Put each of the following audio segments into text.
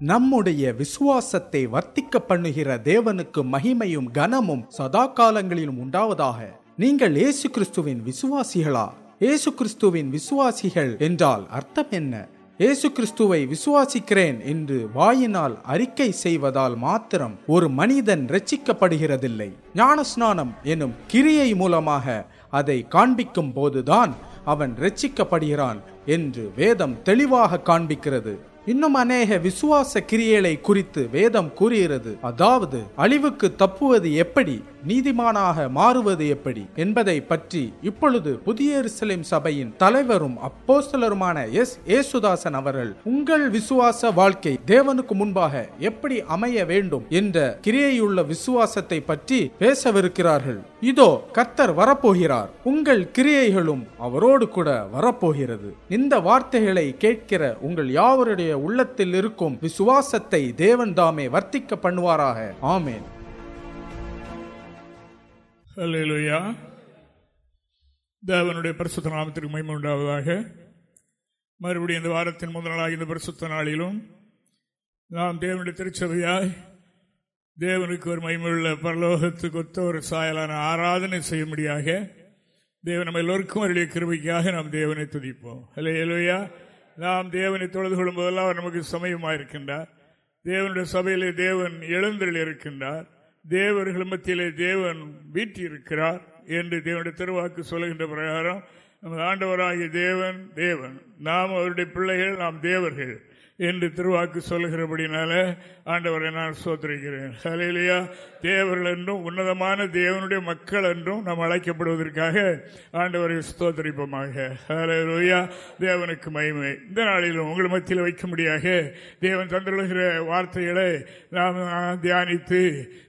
நம்முடைய விசுவாசத்தை வர்த்திக்க பண்ணுகிற தேவனுக்கு மகிமையும் கனமும் சதா காலங்களிலும் உண்டாவதாக நீங்கள் இயேசு கிறிஸ்துவின் விசுவாசிகளா? இயேசு கிறிஸ்துவின் விசுவாசிகள் என்றால் அர்த்தம் என்ன? இயேசு கிறிஸ்துவை விசுவாசிக்கிறேன் என்று வாயினால் அறிக்கை செய்வதால் மாத்திரம் ஒரு மனிதன் ரட்சிக்கப்படுகிறதில்லை ஞானஸ்நானம் எனும் கிரியை மூலமாக அதை காண்பிக்கும் போதுதான் அவன் ரட்சிக்கப்படுகிறான் என்று வேதம் தெளிவாக காண்பிக்கிறது. இன்னும் அநேக விசுவாச கிரியைகளை குறித்து வேதம் கூறுகிறது. அதாவது அழிவுக்கு தப்புவது எப்படி நீதிமானாக மாறுவது எப்படி என்பதை பற்றி இப்பொழுது புதிய எருசலேம் சபையின் தலைவரும் அப்போஸ்தலருமான எஸ். ஏசுதாசன் அவர்கள் உங்கள் விசுவாச வாழ்க்கை தேவனுக்கு முன்பாக எப்படி அமைய வேண்டும்? என்ற கிரியையுள்ள விசுவாசத்தை பற்றி பேசவிருக்கிறார்கள். இதோ கர்த்தர் வரப்போகிறார். உங்கள் கிரியைகளும் அவரோடு கூட வரப்போகிறது. இந்த வார்த்தைகளை கேட்கிற உங்கள் யாவருடைய உள்ளத்தில் இருக்கும் விசுவாசத்தை தேவன் தாமே வர்த்திக்க பண்ணுவாராக. ஆமேன். தேவனுடைய பரிசுத்த நாமத்திற்கு மகிமை உண்டாவதாக. மறுபடியும் இந்த வாரத்தின் முதல் நாளாக இந்த பரிசுத்த நாளிலும் நாம் தேவனுடைய திருச்சபையாய் தேவனுக்கு ஒரு மகிமையுள்ள பரலோகத்துக்கு ஒத்த ஒரு சாயலான ஆராதனை செய்யும்படியாக தேவன் நம்ம எல்லோருக்கும் அவருடைய கிருபைக்காக நாம் தேவனை துதிப்போம். அல்லேலூயா நாம் தேவனை தொழுது கொள்ளும் போதெல்லாம் அவர் நமக்கு சமயமாயிருக்கின்றார். தேவனுடைய சபையிலே தேவன் எழுந்தரில் இருக்கின்றார். தேவர்கள் மத்தியிலே தேவன் வீட்டியிருக்கிறார் என்று தேவனுடைய திருவாக்கு சொல்லுகின்ற பிரகாரம் நமது ஆண்டவராகிய தேவன் தேவன். நாம் அவருடைய பிள்ளைகள் நாம் தேவர்கள். என்று திருவாக்கு சொல்கிறபடினால ஆண்டவரை நான் சோதரிக்கிறேன் ஹலையிலையா தேவர்கள் என்றும் உன்னதமான தேவனுடைய மக்கள் என்றும் நாம் அழைக்கப்படுவதற்காக ஆண்டவரை ஸ்தோத்தரிப்போமாக. ஹலையா தேவனுக்கு மகிமை. இந்த நாளிலும் உங்கள் மத்தியில் வைக்கும்படியாக தேவன் தந்துள்ள வார்த்தைகளை நாம் தியானித்து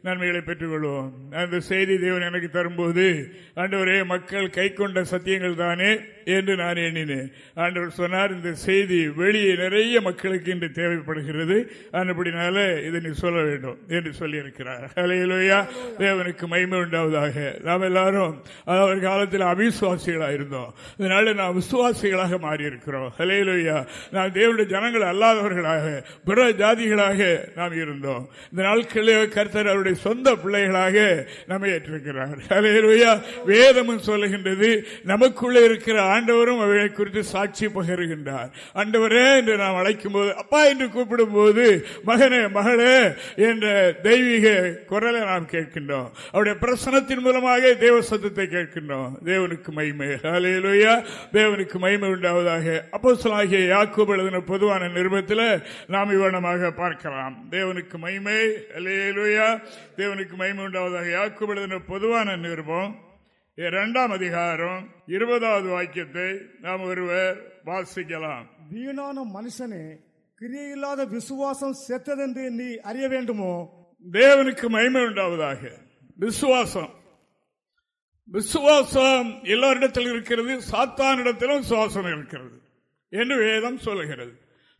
நன்மைகளை பெற்றுக்கொள்வோம். அந்த செய்தி தேவன் எனக்கு தரும்போது ஆண்டவரே மக்கள் கை கொண்ட சத்தியங்கள் தானே. என்று நான் எண்ணினேன். ஆண்டவர் சொன்னார் இந்த செய்தி வெளியே நிறைய மக்களுக்கு இன்று தேவைப்படுகிறது. அப்படினால இதை நீ சொல்ல வேண்டும் என்று சொல்லியிருக்கிறார். அலையிலோயா தேவனுக்கு மைமை உண்டாவதாக. நாம் எல்லாரும் அவர் காலத்தில் அவிசுவாசிகளாக இருந்தோம். இதனால நாம் விசுவாசிகளாக மாறி இருக்கிறோம் அலையிலோயா நாம் தேவனுடைய ஜனங்கள் அல்லாதவர்களாக பிற ஜாதிகளாக நாம் இருந்தோம். இந்த நாட்களில் கர்த்தர் அவருடைய சொந்த பிள்ளைகளாக நம்மை ஏற்றிருக்கிறார். அலையிலோயா வேதமும் சொல்லுகின்றது நமக்குள்ளே இருக்கிற ஆண்டவரும் அவைகளை குறித்து சாட்சி பகிர்கின்றார். ஆண்டவரே என்று நாம் அழைக்கும் போது அப்பா என்று கூப்பிடும் போது மகனே மகளே என்ற தெய்வீக குரலை நாம் கேட்கின்றோம். அவருடைய பிரசனத்தின் மூலமாக தேவ சத்தத்தை கேட்கின்றோம். தேவனுக்கு மய்மை அலையிலோயா தேவனுக்கு மய்மை உண்டாவதாக. அப்போ சொல்லாகிய யாக்கூப் எழுதின பொதுவான நிருபத்தில் நாம் இவனமாக பார்க்கலாம். தேவனுக்கு மய்மை அலையிலோயா தேவனுக்கு மய்மை உண்டாவதாக. யாக்கூப் எழுதின பொதுவான நிருபம் இரண்டாம் அதிகாரம் இருபதாவது வாக்கியத்தை நாம் ஒருவர் வாசிக்கலாம். வீணான மனுஷனே கிரியையில்லாத விசுவாசம் செத்ததென்று நீ அறிய வேண்டுமோ? தேவனுக்கு மகிமை உண்டாவதாக. விசுவாசம். விசுவாசம் எல்லாரிடத்தில் இருக்கிறது சாத்தானிடத்திலும் விசுவாசம் இருக்கிறது என்று வேதம் சொல்லுகிறது.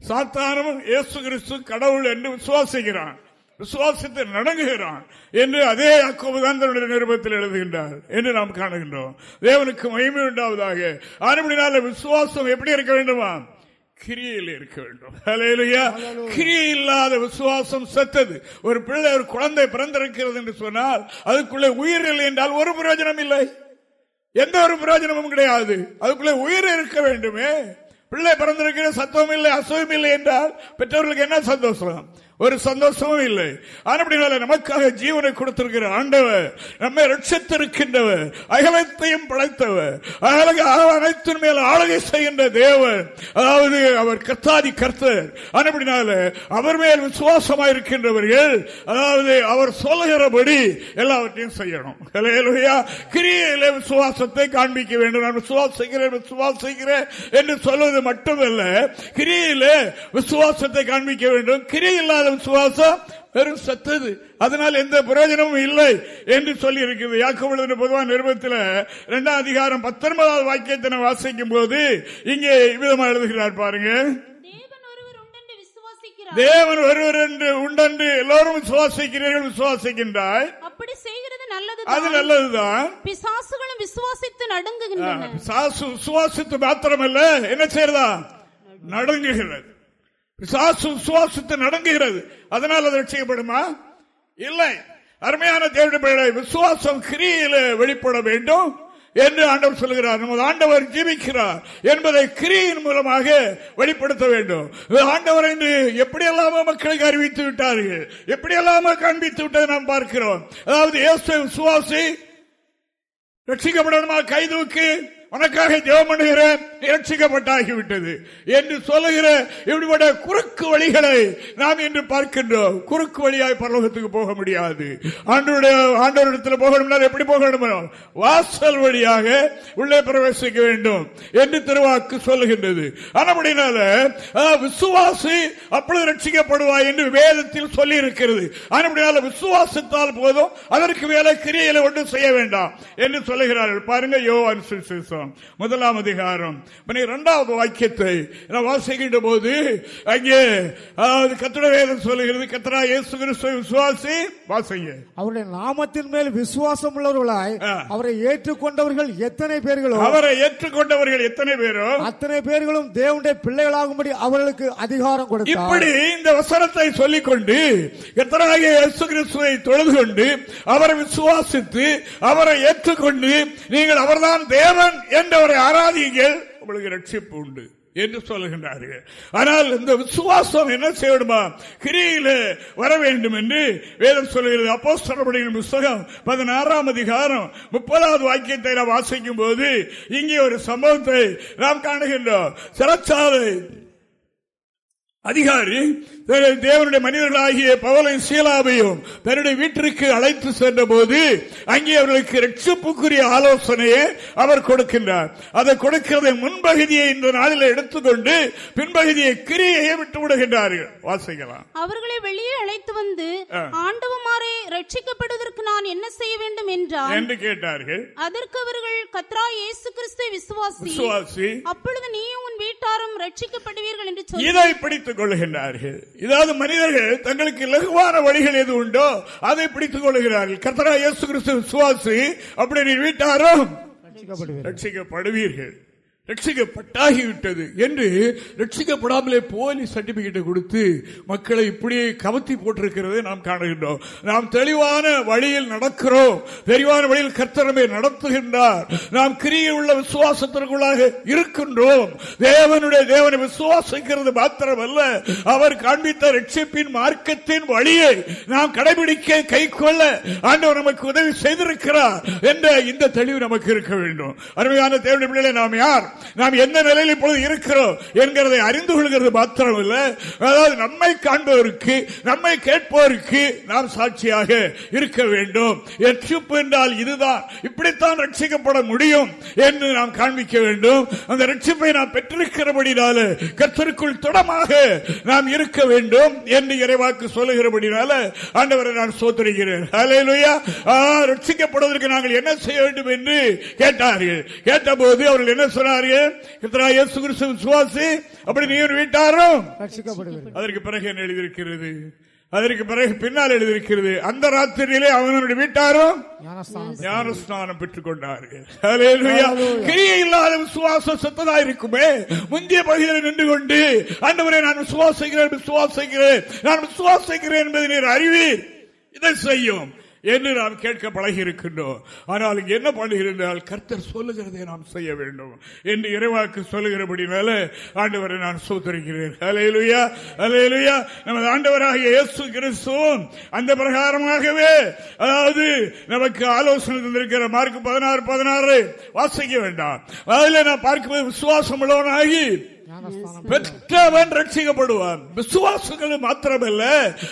சாத்தானும் இயேசு கிறிஸ்து கடவுள் என்று விசுவாசிக்கிறான். விசுவாசத்தை நடங்குகிறான் என்று அதே அக்கோபுதான் தன்னுடைய நிருபத்தில் எழுதுகின்றார் என்று நாம் காணுகின்றோம். தேவனுக்கு மகிமை உண்டாவதாக. ஆனப்படினால விசுவாசம் எப்படி இருக்க வேண்டுமா? கிரியில் இருக்க வேண்டும். கிரியை இல்லாத விசுவாசம் செத்தது. ஒரு பிள்ளை ஒரு குழந்தை பிறந்திருக்கிறது என்று சொன்னால் அதுக்குள்ளே உயிர் இல்லை என்றால் ஒரு பிரயோஜனம் இல்லை. எந்த ஒரு பிரயோஜனமும் கிடையாது. அதுக்குள்ளே உயிர் இருக்க வேண்டுமே. பிள்ளை பிறந்திருக்கிற சத்தமும் இல்லை அசவும் இல்லை என்றால் பெற்றவர்களுக்கு என்ன சந்தோஷம்? ஒரு சந்தோஷமும் இல்லை. அப்படினால நமக்காக ஜீவனை கொடுத்திருக்கிற ஆண்டவர் நம்மை ரட்சித்திருக்கின்றவர் அகலத்தையும் படைத்தவர் அனைத்தின் மேல் ஆளுகை செய்கின்ற தேவர் அதாவது அவர் கத்தாதி கர்த்தர். அப்படினால அவர் மேல் விசுவாசமாக இருக்கின்றவர்கள் அதாவது அவர் சொல்லுகிறபடி எல்லாவற்றையும் செய்யணும். கிரியில விசுவாசத்தை காண்பிக்க வேண்டும். நான் விசுவாசிக்கிறேன் விசுவாசிக்கிறேன் என்று சொல்வது மட்டுமல்ல கிரியில விசுவாசத்தை காண்பிக்க வேண்டும். கிரி இல்லாத விசுவாசம் வெறும் சத்தது. அதனால் எந்த பிரயோஜனமும் இல்லை என்று சொல்லி இருக்கிறது யாக்கோபு பொதுவான நிறுவனத்தில் இரண்டாம் அதிகாரம் பத்தொன்பதாவது வாக்கியத்தினை வாசிக்கும் போது இங்கே விதமாக எழுதுகிறார் பாருங்க. தேவன் ஒருவர் என்று உண்டென்று எல்லோரும் விசுவாசிக்கிறீர்கள் விசுவாசிக்கின்றாய். அப்படி செய்கிறது நல்லது அது நல்லதுதான். பிசாசுகளும் விசுவாசித்து நடுங்குகின்றன. விசுவாசித்து மாத்திரமல்ல என்ன செய்யறதா நடுங்குகிறது. விசுவாசம் விசுவாசத்தை நடங்குகிறது. அதனால் அது ரட்சிக்கப்படுமா இல்லை. அருமையான தேவனுடைய விசுவாசம் கிரியில வெளிப்பட வேண்டும் என்று ஆண்டவர் சொல்கிறார் நமது ஆண்டவர் ஜீவிக்கிறார் என்பதை கிரியின் மூலமாக வெளிப்படுத்த வேண்டும். இது ஆண்டவர் என்று எப்படியெல்லாம் மக்களுக்கு அறிவித்து விட்டார்கள்? எப்படியெல்லாம் காண்பித்து விட்டதை நாம் பார்க்கிறோம். அதாவது இயேசு விசுவாசி ரட்சிக்கப்படணுமா? கைதூக்கு உனக்காக ஜெபம் பண்ணுகிறேன் ரட்சிக்கப்பட்டாகிவிட்டது என்று சொல்லுகிற இப்படிப்பட்ட குறுக்கு வழிகளை நாம் இன்று பார்க்கின்றோம். குறுக்கு வழியாய் பரலோகத்துக்கு போக முடியாது. ஆண்டோடைய ஆண்டோரிடத்தில் போகணும்னா எப்படி போகணும் வாசல் வழியாக உள்ளே பிரவேசிக்க வேண்டும் என்று திருவாக்கு சொல்லுகின்றது. அப்படினால விசுவாசி அப்பொழுது ரட்சிக்கப்படுவாய் என்று வேதத்தில் சொல்லி இருக்கிறது அப்படினால விசுவாசத்தால் போதும் அதற்கு வேலை கிரியையில ஒன்றும் செய்ய வேண்டாம் என்று சொல்லுகிறார்கள். பாருங்க யோவான் சுவிசேஷம். முதலாம் அதிகாரம். இரண்டாவது வாக்கியத்தை வாசிக்கின்ற போது அங்கே அதாவது கத்திர வேதம் சொல்லுகிறது கத்திரா இயேசு கிறிஸ்துவ விசுவாசி வாசிங்க. அவருடைய நாமத்தின் மேல் விசுவாசம் உள்ளவர்களாய் அவரை ஏற்றுக்கொண்டவர்கள் எத்தனை பேர்களும் அவரை ஏற்றுக்கொண்டவர்கள் எத்தனை பேரும் அத்தனை பேர்களும் தேவனுடைய பிள்ளைகளாகும்படி அவர்களுக்கு அதிகாரம் கொடுத்தார். இப்படி இந்த வசனத்தை சொல்லிக்கொண்டு கத்தராகிய இயேசு கிறிஸ்துவை தொழுது கொண்டு அவரை விசுவாசித்து அவரை ஏற்றுக்கொண்டு நீங்கள் அவர்தான் தேவன் என்றவரை ஆராதியுங்கள் உங்களுக்கு ரட்சிப்பு உண்டு என்று சொல்லுகின்றார்கள். ஆனால் இந்த விசுவாசம் என்ன செய்யணுமா? கிரியில வர வேண்டும் என்று வேதம் சொல்லுகிறது. அப்போ புஸ்தகம் பதினாறாம் அதிகாரம் முப்பதாவது வாக்கியத்தை நாம் வாசிக்கும் போது இங்கே ஒரு சம்பவத்தை நாம் காணுகின்றோம். சிறச்சாலை அதிகாரி தேவனுடைய மனிதர்களாகிய பவலை சீலாவையும் தன்னுடைய வீட்டிற்கு அழைத்து சென்ற போது அங்கே அவர்களுக்கு ரட்சிப்புக்குரிய ஆலோசனையை அவர் கொடுக்கின்றார். அதை கொடுக்கிறதை முன்பகுதியை இந்த நாளில் எடுத்துக்கொண்டு பின்பகுதியை கிரியையை விட்டு விடுகின்றார்கள். வாசிக்கலாம். அவர்களை வெளியே அழைத்து வந்து ஆண்டவமாரை ரட்சிக்கப்படுவதற்கு நான் என்ன செய்ய வேண்டும் என்றார் என்று கேட்டார்கள். அதற்கு அவர்கள் கத்ரா இயேசு கிறிஸ்துவை விசுவாசி. அப்பொழுது நீயும் உன் வீட்டாரும் ரட்சிக்கப்படுவீர்கள் என்று சொல்லி இதை பிடித்துக் கொள்ளுகின்றார்கள் இதாவது மனிதர்கள் தங்களுக்கு லகுவான வழிகள் எது உண்டோ அதை பிடித்துக் கொள்கிறார்கள் கர்த்தரா இயேசு கிறிஸ்து விசுவாசி அப்படி நீ வீட்டாரும் ரட்சிக்கப்படுவீர்கள். ரட்சிக்கப்பட்டாகிவிட்டது என்று ரட்சிக்கப்படாமலே போலி சர்டிபிகேட்டை கொடுத்து மக்களை இப்படியே கவத்தி போட்டிருக்கிறதை நாம் காணுகின்றோம். நாம் தெளிவான வழியில் நடக்கிறோம். தெளிவான வழியில் கர்த்தரமே நடத்துகின்றார். நாம் கிரியை உள்ள விசுவாசத்திற்குள்ளாக இருக்கின்றோம். தேவனுடைய தேவனை விசுவாசிக்கிறது மாத்திரமல்ல. அவர் காண்பித்த ரட்சிப்பின் மார்க்கத்தின் வழியை நாம் கடைபிடிக்க கை கொள்ள ஆண்டவர் நமக்கு உதவி செய்திருக்கிறார் என்ற இந்த தெளிவு நமக்கு இருக்க வேண்டும். அருமையான தேவனுடைய நாம் யார்? நாம் எந்த நிலையில் இப்பொழுது இருக்கிறோம் என்கிறதை அறிந்து கொள்கிறது மாத்திரமல்ல. அதாவது நம்மை காண்பவருக்கு நம்மை கேட்பவருக்கு நாம் சாட்சியாக இருக்க வேண்டும். ரட்சிப்பு என்றால் இதுதான். இப்படித்தான் ரட்சிக்கப்பட முடியும் என்று நாம் காண்பிக்க வேண்டும். அந்த ரட்சிப்பை நாம் பெற்றிருக்கிறபடினால கத்தருக்குள் தொடமாக நாம் இருக்க வேண்டும் என்று இறைவாக்கு சொல்லுகிறபடினால ஆண்டவரை நான் சோதரிகிறேன் ரட்சிக்கப்படுவதற்கு நாங்கள் என்ன செய்ய வேண்டும் என்று கேட்டார்கள். கேட்டபோது அவர்கள் என்ன சொன்னார்கள்? விசுவாசி அப்படி நீ வீட்டாரும். அதற்கு பிறகு என்ன எழுதியிருக்கிறது? அதற்கு பிறகு பின்னால் எழுதியிருக்கிறது அந்த ராத்திரியிலே அவனுடைய வீட்டாரும் ஞானஸ்நானம் பெற்றுக் கொண்டார்கள் கிரியை இல்லாத விசுவாசம் சத்ததா இருக்குமே முந்தைய பகுதியில் நின்று கொண்டு அந்தவரை நான் விசுவாசிக்கிறேன் விசுவாசிக்கிறேன் நான் விசுவாசிக்கிறேன் என்பதை நீர் அறிவீர். இதை செய்யும். என்று நாம் கேட்க பழகி இருக்கின்றோம் ஆனால் இங்கு என்ன பண்ணுகிறால் கர்த்தர் சொல்லுகிறதை நாம் செய்ய வேண்டும் என்று இறைவாக்கு சொல்லுகிறபடினால ஆண்டவரை நான் சூத்திருக்கிறேன் அலையலுயா அலையலுயா நமது ஆண்டவராக இயேசு கிறிஸ்துவும் அந்த பிரகாரமாகவே அதாவது நமக்கு ஆலோசனை தந்திருக்கிற மார்க் பதினாறு பதினாறு வாசிக்க வேண்டாம். அதில் நான் பார்க்கும்போது விசுவாசம் உள்ளவனாகி பெற்றவன் ரட்சிக்கப்படுவான். விசுவாசங்கள் மாத்திரமல்ல.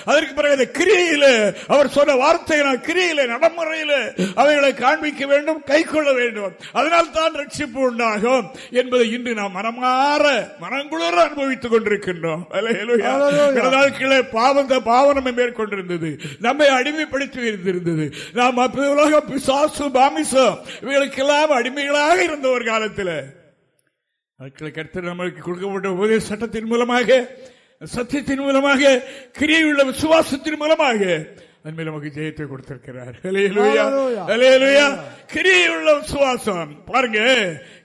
அதற்கு பிறகு கிரியில அவர் சொன்ன வார்த்தை கிரியில நடைமுறையில அவைகளை காண்பிக்க வேண்டும் கை கொள்ள வேண்டும். அதனால் தான் ரட்சிப்பு உண்டாகும் என்பதை இன்று நாம் மனமாற மனங்குளர அனுபவித்துக் கொண்டிருக்கின்றோம். நாட்களே பாவந்த பாவனமை மேற்கொண்டிருந்தது. நம்மை அடிமைப்படுத்தி இருந்திருந்தது நாம் உலக பிசாசு பாமிசம் இவைகளுக்கெல்லாம் அடிமைகளாக இருந்த ஒரு காலத்தில். மக்களை கருத்து நம்மளுக்கு கொடுக்கப்பட்ட உபதேச சட்டத்தின் மூலமாக சத்தியத்தின் மூலமாக கிரியுள்ள விசுவாசத்தின் மூலமாக அன்பில் நமக்கு ஜெயத்தை கொடுத்திருக்கிறார். கிரியுள்ள விசுவாசம். பாருங்க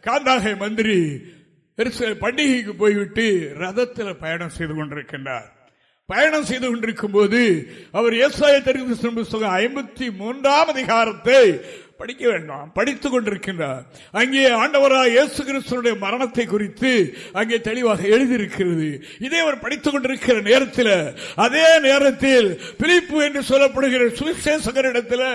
காந்தாகை மந்திரி பண்டிகைக்கு போய்விட்டு ரதத்தில் பயணம் செய்து கொண்டிருக்கின்றார். பயணம் செய்து கொண்டிருக்கும் போது அவர் ஏசாய புஸ்தகம் ஐம்பத்தி மூன்றாம் அதிகாரத்தை படிக்க வேண்டாம். படித்துக் கொண்டிருக்கின்றார். அங்கே ஆண்டவராக இயேசு கிறிஸ்துடைய மரணத்தை குறித்து அங்கே தெளிவாக எழுதியிருக்கிறது. இதை அவர் படித்துக் கொண்டிருக்கிற நேரத்தில் அதே நேரத்தில் பிலிப்பு என்று சொல்லப்படுகிற சுவிசேஷகரிடத்தில்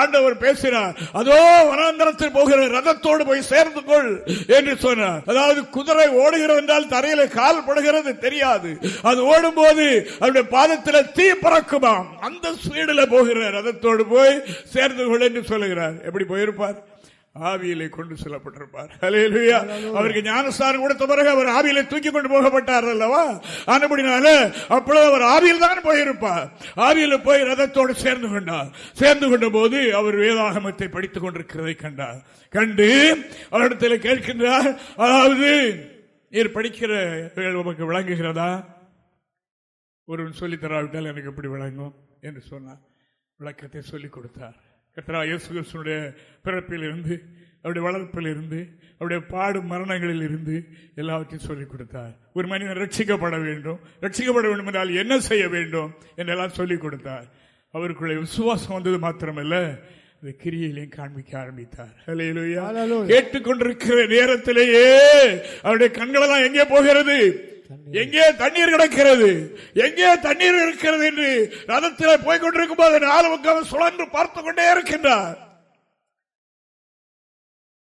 ஆண்டவர் பேசினார். அதோ வனாந்தரத்தில் போகிற ரதத்தோடு போய் சேர்ந்து கொள் என்று சொன்னார். அதாவது குதிரை ஓடுகிறது என்றால் தரையில கால் படுகிறது தெரியாது. அது ஓடும் போது அவருடைய பாதத்தில் தீ பறக்குமாம். அந்த ஸ்பீடில் போகிற ரதத்தோடு போய் சேர்ந்து கொள் என்று சொல்லுகிறார். எப்படி போயிருப்பார்? ஆவியிலே கொண்டு செல்லப்பட்டிருப்பார். அவருக்கு ஞானஸ்தானம் கொடுத்த பிறகு அவர் ஆவியில தூக்கி கொண்டு போகப்பட்டார் அல்லவா? ஆனபடினால அப்பொழுது அவர் ஆவியில் தான் போயிருப்பார். ஆவியில போய் ரதத்தோடு சேர்ந்து கொண்டார். சேர்ந்து கொண்ட போது அவர் வேதாகமத்தை படித்துக் கொண்டிருக்கிறதை கண்டார். கண்டு அவரிடத்தில் கேட்கின்றார் அதாவது நீர் படிக்கிற உமக்கு விளங்குகிறதா? ஒருவன் சொல்லித்தராவிட்டால் எனக்கு எப்படி விளங்கும்? என்று சொன்னார். விளக்கத்தை சொல்லிக் கொடுத்தார். கத்ரா இயேசுடைய பிறப்பில் இருந்து அவருடைய வளர்ப்பில் இருந்து அவருடைய பாடு மரணங்களில் இருந்து எல்லாவற்றையும் சொல்லிக் கொடுத்தார். ஒரு மனிதன் ரட்சிக்கப்பட வேண்டும். ரட்சிக்கப்பட வேண்டும் என்றால் என்ன செய்ய வேண்டும் என்றெல்லாம் சொல்லிக் கொடுத்தார். அவருக்குள்ள விசுவாசம் வந்தது மாத்திரமல்ல அந்த கிரியிலையும் காண்பிக்க ஆரம்பித்தார். கேட்டுக்கொண்டிருக்கிற நேரத்திலேயே அவருடைய கண்களெல்லாம் எங்கே போகிறது? எங்கே தண்ணீர் கிடக்கிறது? எங்கே தண்ணீர் இருக்கிறது என்று ரதத்தில் போய்கொண்டிருக்கும் போது நாலு பக்கம் சுழன்று பார்த்து கொண்டே இருக்கின்றார்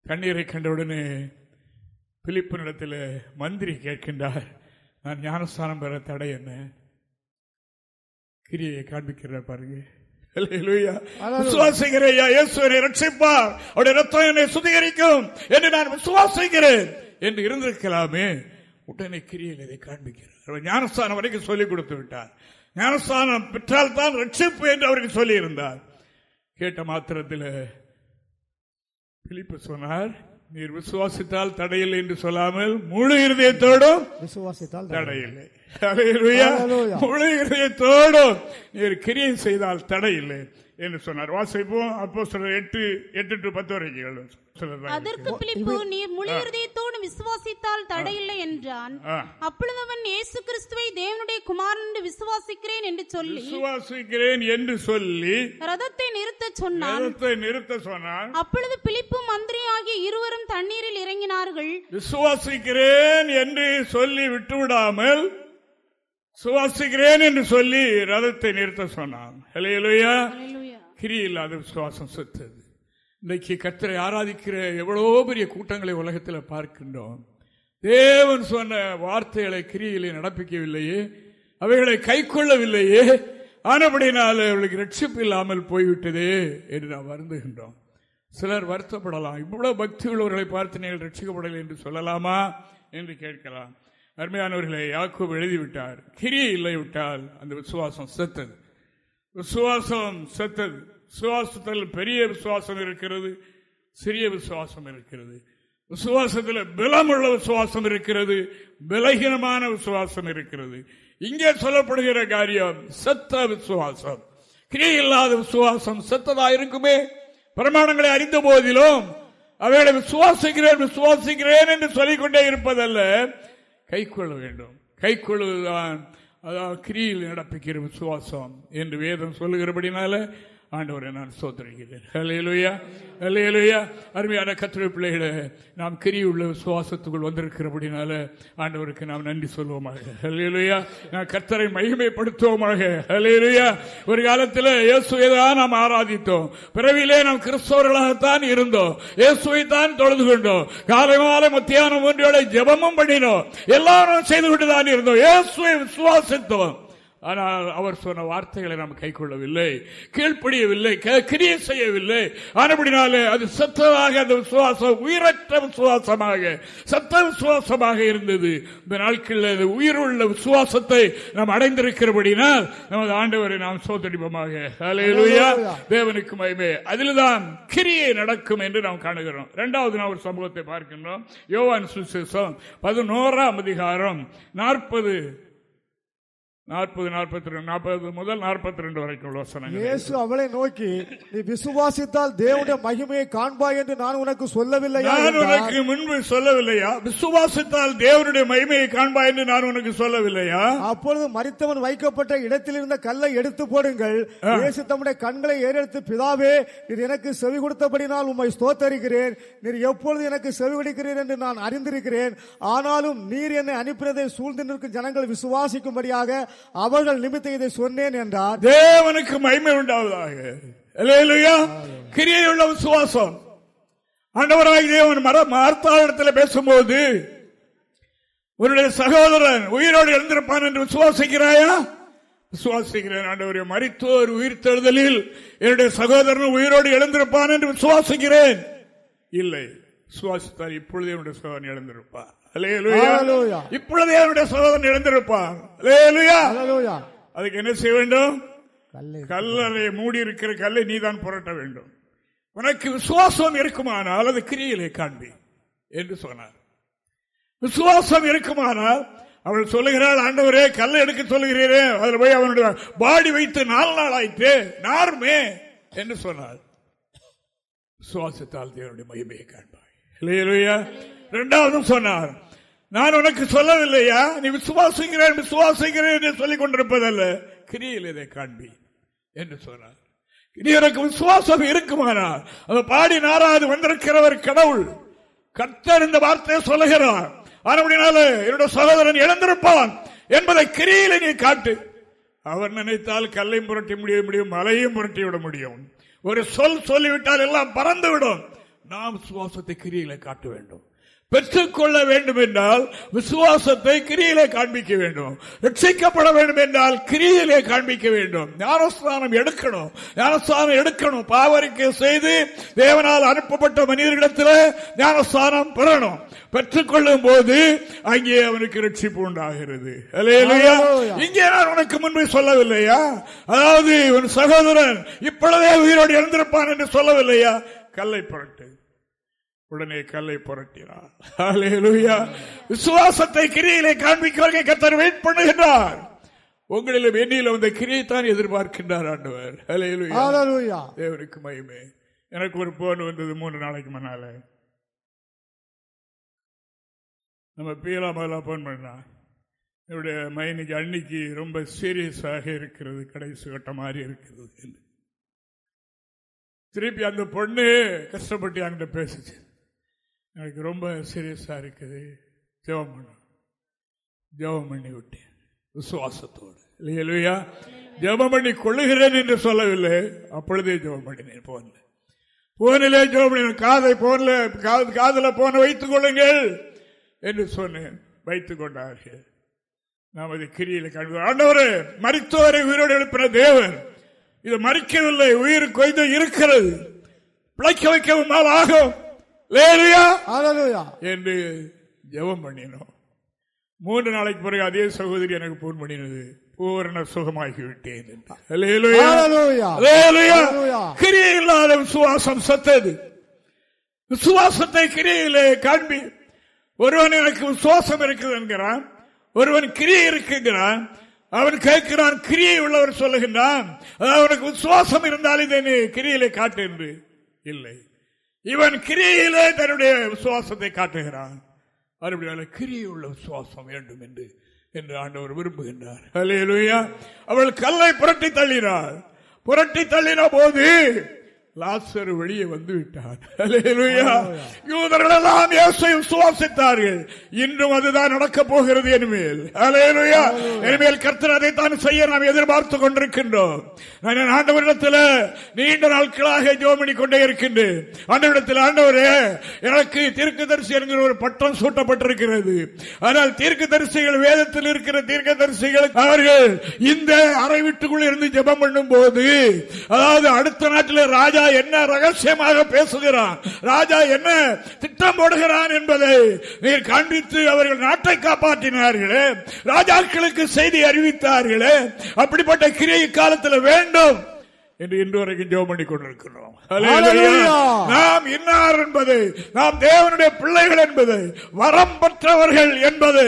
தண்ணீரை கண்டவுடனே பிலிப்பினிடத்தில் மந்திரி கேட்கின்றார் நான் ஞானஸ்தானம் பெற தடை என்ன? கிரியை காண்பிக்கிற பாருங்க. சுத்திகரிக்கும் என்று நான் விசுவாசிக்கிறேன். என்று இருந்திருக்கலாமே. உடனே கிரியில் இதை காண்பிக்கிறார். ஞானஸ்தானம் வரைக்கும் சொல்லிக் கொடுத்து விட்டார். ஞானஸ்தானம் பெற்றால் தான் ரட்சிப்பு என்று அவருக்கு சொல்லி இருந்தார் கேட்ட மாத்திரத்தில் பிலிப்பு சொன்னார் நீர் விசுவாசித்தால் தடையில்லை என்று சொல்லாமல் முழு இருதயத்தோடும் விசுவாசித்தால் தடையில்லை. முழு இருதயத்தோடும் நீர் கிரியை செய்தால் தடையில்லை. என்று சொன்னார். வாசிப்போம் அப்போ சொல்ற எட்டு எட்டு டு பத்து வரைக்கும் அதற்கு பிலிப்பு நீர் முழு இருதயத்தோடு விசுவாசித்தால் தடையில்லை என்றான். அப்பொழுது அவன் இயேசு கிறிஸ்துவை தேவனுடைய குமாரன் என்று விசுவாசிக்கிறேன் என்று சொல்லி விசுவாசிக்கிறேன் என்று சொல்லி ரதத்தை நிறுத்த சொன்னான். நிறுத்த சொன்னான். அப்பொழுது பிலிப்பு மந்திரி ஆகிய இருவரும் தண்ணீரில் இறங்கினார்கள். விசுவாசிக்கிறேன் என்று சொல்லி விட்டுவிடாமல் சுவாசிக்கிறேன் என்று சொல்லி ரதத்தை நிறுத்த சொன்னான். கிரியில்லாத விசுவாசம் செத்தது. இன்றைக்கு கத்தரை ஆராதிக்கிற எவ்வளோ பெரிய கூட்டங்களை உலகத்தில் பார்க்கின்றோம். தேவன் சொன்ன வார்த்தைகளை கிரியிலே நடப்பிக்கவில்லையே அவைகளை கை கொள்ளவில்லையே ஆனபடினால் அவளுக்கு ரட்சிப்பு இல்லாமல் போய்விட்டதே என்று நாம் வருந்துகின்றோம். சிலர் வருத்தப்படலாம். இவ்வளோ பக்தி உள்ளவர்களை பார்த்து நீங்கள் ரட்சிக்கப்படலை என்று சொல்லலாமா என்று கேட்கலாம். அருமையானவர்களை யாக்கோப் எழுதிவிட்டார். கிரியை இல்லை விட்டால் அந்த விசுவாசம் செத்தது. விசுவாசம் செத்தது விசுவாசத்தில் பெரிய விசுவாசம் இருக்கிறது சிறிய விசுவாசம் இருக்கிறது. விசுவாசத்தில் பலமுள்ள விசுவாசம் இருக்கிறது பலகீனமான விசுவாசம் இருக்கிறது. இங்கே சொல்லப்படுகிற காரியம் செத்த விசுவாசம். கிரியை இல்லாத விசுவாசம் சத்ததா இருக்குமே. பிரமாணங்களை அறிந்த போதிலும் அவைகளை விசுவாசிக்கிறேன் விசுவாசிக்கிறேன் என்று சொல்லிக்கொண்டே இருப்பதல்ல. கை கொள்ள வேண்டும். கை கொள்வதுதான் அதாவது கிரியில் நடப்பிக்கிற விசுவாசம் என்று வேதம் சொல்லுகிறபடினால ஆண்டவரை நான் சோதரிக்கிறேன் அருமையான கத்திர பிள்ளைகளை நாம் கிரியுள்ள சுவாசத்துக்குள் வந்திருக்கிறபடினால ஆண்டவருக்கு நாம் நன்றி சொல்வோமாக. ஹலையிலுயா நான் கத்தரை மகிமைப்படுத்துவோமாக. ஹலையிலுயா ஒரு காலத்தில் இயேசுவை தான் நாம் ஆராதித்தோம். பிறவிலே நாம் கிறிஸ்தவர்களாகத்தான் இருந்தோம். இயேசுவை தான் தொழுது கொண்டோம். காலை மாலை மத்தியானம் ஒன்றியோட ஜபமும் பண்ணினோம். எல்லாரும் செய்து கொண்டுதான் இருந்தோம். இயேசுவை விசுவாசித்தோம். ஆனால் அவர் சொன்ன வார்த்தைகளை நாம் கை கொள்ளவில்லை கீழ்ப்படியவில்லை கிரிய செய்யவில்லை. ஆனப்படினாலே அது சத்தமாக அந்த விசுவாசம் உயிரற்ற விசுவாசமாக சத்த விசுவாசமாக இருந்தது. இந்த நாட்களில் உயிருள்ள விசுவாசத்தை நாம் அடைந்திருக்கிறபடினால் நமது ஆண்டவரை நாம் சோதரிப்போமாக. தேவனுக்கு மயமே அதில்தான் கிரியை நடக்கும் என்று நாம் காணுகிறோம். இரண்டாவது நாம் ஒரு சமூகத்தை பார்க்கின்றோம். யோவான் சுசேஷம் பதினோராம் அதிகாரம் நாற்பது நாற்பது நாற்பத்தி ரெண்டு நாற்பது முதல் நாற்பத்தி ரெண்டு வரைக்கும் உள்ள வசனங்கள் இயேசு அவளை நோக்கி நீ விசுவாசித்தால் தேவனுடைய மகிமையை காண்பாய் என்று நான் உனக்கு சொல்லவில்லையா நான் என்றார். உனக்கு முன்பு சொல்லவில்லையா? விசுவாசத்தால் தேவனுடைய மகிமையை காண்பா என்று நான் உனக்கு சொல்லவில்லையா? அப்பொழுது மரித்தவன் வைக்கப்பட்ட இடத்தில் இருந்த கல்லை எடுத்து போடுங்கள். இயேசு தம்முடைய கண்களை ஏறெடுத்து பிதாவே நீர் எனக்கு செவி கொடுத்தபடினால் உம்மை ஸ்தோத்தரிக்கிறேன். நீர் எப்பொழுது எனக்கு செவி கொடுக்கிறீர் என்று நான் அறிந்திருக்கிறேன். ஆனாலும் நீர் என்னை அனுப்பினதை சூழ்ந்து நிற்கும் ஜனங்கள் விசுவாசிக்கும்படியாக அவர்கள் நிமித்த இதை சொன்னேன் என்றார். தேவனுக்கு மகிமை உண்டாவதாக. கிரியையுள்ள விசுவாசம். ஆண்டவராய் தேவன் மர மார்த்தாளிடத்தில் பேசும்போது உன்னுடைய சகோதரன் உயிரோடு எழுந்திருப்பான் என்று விசுவாசிக்கிறாயா? விசுவாசிக்கிறேன் ஆண்டவரே. மரித்தோர் உயிர் தெழுதலில் என்னுடைய சகோதரன் உயிரோடு எழுந்திருப்பான் என்று விசுவாசிக்கிறேன். இல்லை. விசுவாசித்தார் இப்பொழுதே என்னுடைய சகோதரன் எழுந்திருப்பார். இப்பொழுதே எழுந்திருப்பான் அல்லேலூயா ஹalleluya. அதுக்கு என்ன செய்ய வேண்டும்? கல்லை கல்லறை மூடி இருக்கிற கல்லை நீதான் புரட்ட வேண்டும். உனக்கு விசுவாசம் இருக்குமானால் அது கிரியிலே காண்பி என்று சொன்னார். விசுவாசம் இருக்குமானால் அவள் சொல்லுகிறாள் ஆண்டவரே கல்லை எடுக்க சொல்லுகிறீரே. அதில் போய் அவனுடைய பாடி வைத்து நாலு நாள் ஆயிற்று. நாருமே என்று சொன்னாள் விசுவாசத்தால் தேவனுடைய மகிமையை காண்பாய். இல்லையா இரண்டாவதும் சொன்னார். நான் உனக்கு சொல்லவில்லையா? நீ விசுவாசிக்கிறேன் விசுவாசிக்கிறேன் என்று சொல்லிக் கொண்டிருப்பதல்ல கிரியில் இதை காண்பி என்று சொன்னார். நீ எனக்கு விசுவாசம் இருக்குமானால் அதை பாடி நாராது வந்திருக்கிறவர் கடவுள். கர்த்தர் இந்த வார்த்தையை சொல்லுகிறார். ஆனபடினால என்னுடைய சகோதரன் இழந்திருப்பான் என்பதை கிரியில நீ காட்டு. அவர் நினைத்தால் கல்லையும் புரட்டி முடிய முடியும் மலையும் புரட்டி விட முடியும். ஒரு சொல் சொல்லிவிட்டால் எல்லாம் பறந்துவிடும். நாம் சுவாசத்தை கிரியில காட்ட வேண்டும். பெற்றுக்கொள்ள வேண்டும் என்றால் விசுவாசத்தை கிரியிலே காண்பிக்க வேண்டும். ரட்சிக்கப்பட வேண்டும் என்றால் கிரியிலே காண்பிக்க வேண்டும். ஞானஸ்தானம் எடுக்கணும். ஞானஸ்தானம் எடுக்கணும். பாவரிக்கை செய்து தேவனால் அனுப்பப்பட்ட மனிதர்களிடத்தில் ஞானஸ்தானம் பெறணும். பெற்றுக்கொள்ளும் போது அங்கே அவனுக்கு ரட்சிப்பு உண்டாகிறது. இங்கே நான் உனக்கு முன்பே சொல்லவில்லையா? அதாவது உன் சகோதரன் இப்பொழுதே உயிரோடு இறந்திருப்பான் என்று சொல்லவில்லையா? கல்லை புரட்டு. உடனே கல்லை புரட்டினார். விசுவாசத்தை கிரியிலே காண்பிக்கிறவர்கள் கத்தர் வெயிட் பண்ணுகின்றார். உங்களிலும் எண்ணிலும் அந்த கிரியை தான் எதிர்பார்க்கின்றார் ஆண்டவர். தேவனுக்கு மகிமை. எனக்கு ஒரு போன் வந்தது மூணு நாளைக்கு முன்னால. நம்ம பீலாமெல்லாம் போன் பண்ணா. என்னுடைய மைனிக்கு அன்னைக்கு ரொம்ப சீரியஸாக இருக்கிறது. கடைசி கட்ட மாதிரி இருக்கிறது. திருப்பி அந்த பொண்ணு கஷ்டப்பட்டு என்கிட்ட பேசுச்சு. எனக்கு ரொம்ப சீரியஸாக இருக்குது. ஜெபம் பண்ண. ஜெபம் பண்ணி விட்டேன் விசுவாசத்தோடு. இல்லையா ஜெபம் பண்ணி கொள்ளுகிறேன் என்று சொல்லவில்லை. அப்பொழுதே ஜெபம் பண்ணினேன். போன்ல. போனிலே ஜெபம் பண்ணினேன். காதை போனில் காது- காதில் போன வைத்துக் கொள்ளுங்கள் என்று சொன்னேன். வைத்துக் கொண்டார்கள். நாம் அதை கிரியில ஆண்டவரே மறித்தவரை உயிரோடு எழுப்பின தேவன் இது மறிக்கவில்லை. உயிர் கொய்து இருக்கிறது. பிழைக்க வைக்கவும் நாள் ஆகும் என்று ஜெபம் பண்ணினோம் மூன்று நாளைக்கு பிறகு அதே சகோதரி எனக்கு போன் பண்ணினது பூரண சுகமாகி விட்டேன் என்று. அல்லேலூயா. ஹalleluya. அல்லேலூயா. அல்லேலூயா. கிரியை இல்லாத விசுவாசம் சத்தது விசுவாசத்தை கிரியிலே காண்பி ஒருவன் எனக்கு விசுவாசம் இருக்குது என்கிறான் ஒருவன் கிரியை இருக்குங்கிறான் அவன் கேட்கிறான் கிரியை உள்ளவர் சொல்லுகின்றான் அவனுக்கு விசுவாசம் இருந்தால் இதை கிரியிலே காட்டு என்று இல்லை இவன் கிரியிலே தன்னுடைய விசுவாசத்தை காட்டுகிறான். மறுபடியும் கிரியை உள்ள விசுவாசம் வேண்டும் என்று என்று ஆண்டவர் விரும்புகின்றார். அலையலுயா அவள் கல்லை புரட்டி தள்ளினாள். புரட்டி தள்ளின போது லாசர் வெளியே வந்து இயேசுவை விசுவாசித்தார்கள் இன்றும் அதுதான் நடக்கப் போகிறது என்மேல் அல்லேலூயா என்மேல் கர்த்தர் அதைத்தான் செய்ய நாம் எதிர்பார்த்து கொண்டிருக்கின்றோம். நான் ஆண்டவரிடத்தில் நீண்ட நாட்களாக ஜோமணி கொண்டே இருக்கின்றேன். ஆண்டவரிடத்தில் ஆண்டவரே எனக்கு தீர்க்கதரிசி என்கிற ஒரு பட்டம் சூட்டப்பட்டிருக்கிறது. ஆனால் தீர்க்கதரிசிகள் வேதத்தில் இருக்கிற தீர்க்கதரிசிகள் அவர்கள் இந்த அறை வீட்டுக்குள் இருந்து ஜெபம் பண்ணும் போது அதாவது அடுத்த நாட்டில் ராஜா என்ன ரகசியமாக பேசுகிறான்? ராஜா என்ன திட்டம் போடுகிறான் என்பதை நீர் காண்பித்து அவர்கள் நாட்டை காப்பாற்றினார்களே ராஜாக்களுக்கு செய்தி அறிவித்தார்களே அப்படிப்பட்ட கிரியை காலத்தில் வேண்டும் என்று இன்று வரைக்கும் ஜெபம் பண்ணி கொண்டிருக்கிறோம். நாம் இன்னார் என்பதை நாம் தேவனுடைய பிள்ளைகள் என்பதை வரம் பெற்றவர்கள் என்பதை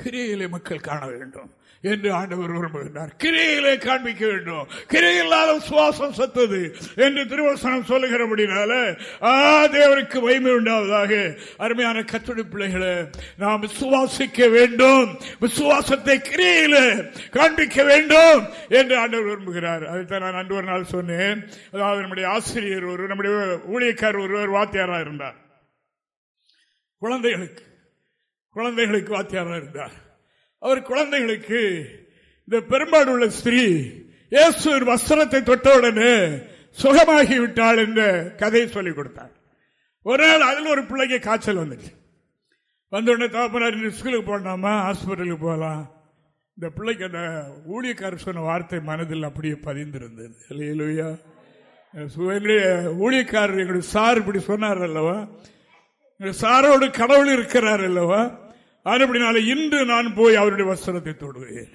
கிரியையிலே மக்கள் காண வேண்டும். என்று ஆண்டவர் விரும்புகின்றார். கிரையிலே காண்பிக்க வேண்டும். கிரையில்லாத சுவாசம் சத்தது என்று திருவசனம் சொல்லுகிறபடினால ஆ தேவருக்கு வைமை உண்டாவதாக. அருமையான கத்துடி பிள்ளைகளை நாம் விசுவாசிக்க வேண்டும். விசுவாசத்தை கிரையில காண்பிக்க வேண்டும் என்று ஆண்டவர் விரும்புகிறார். அதைத்தான் நான் அன்று ஒரு நாள் சொன்னேன். அதாவது நம்முடைய ஆசிரியர் ஒரு நம்முடைய ஊழியக்கார் ஒருவர் வாத்தியாரா இருந்தார். குழந்தைகளுக்கு குழந்தைகளுக்கு வாத்தியாரா இருந்தார். அவர் குழந்தைகளுக்கு இந்த பெரும்பாடு உள்ள ஸ்திரீ இயேசு வஸ்திரத்தை தொட்டவுடனே சுகமாகி விட்டாள் என்ற கதையை சொல்லிக் கொடுத்தார். ஒரு நாள் அதில் ஒரு பிள்ளைக்கு காய்ச்சல் வந்துச்சு. வந்தோடனே தாப்பனார் ஸ்கூலுக்கு போனாமா ஹாஸ்பிட்டலுக்கு போகலாம்? இந்த பிள்ளைக்கு அந்த ஊழியக்காரர் சொன்ன வார்த்தை மனதில் அப்படியே பதிந்திருந்தது. இல்லையா எங்களுடைய ஊழியக்காரர் எங்களுடைய சார் இப்படி சொன்னார் அல்லவா? சாரோடு கடவுள் இருக்கிறார் அல்லவா? அதுபடினால இன்று நான் போய் அவருடைய வஸ்திரத்தை தொடுவேன்.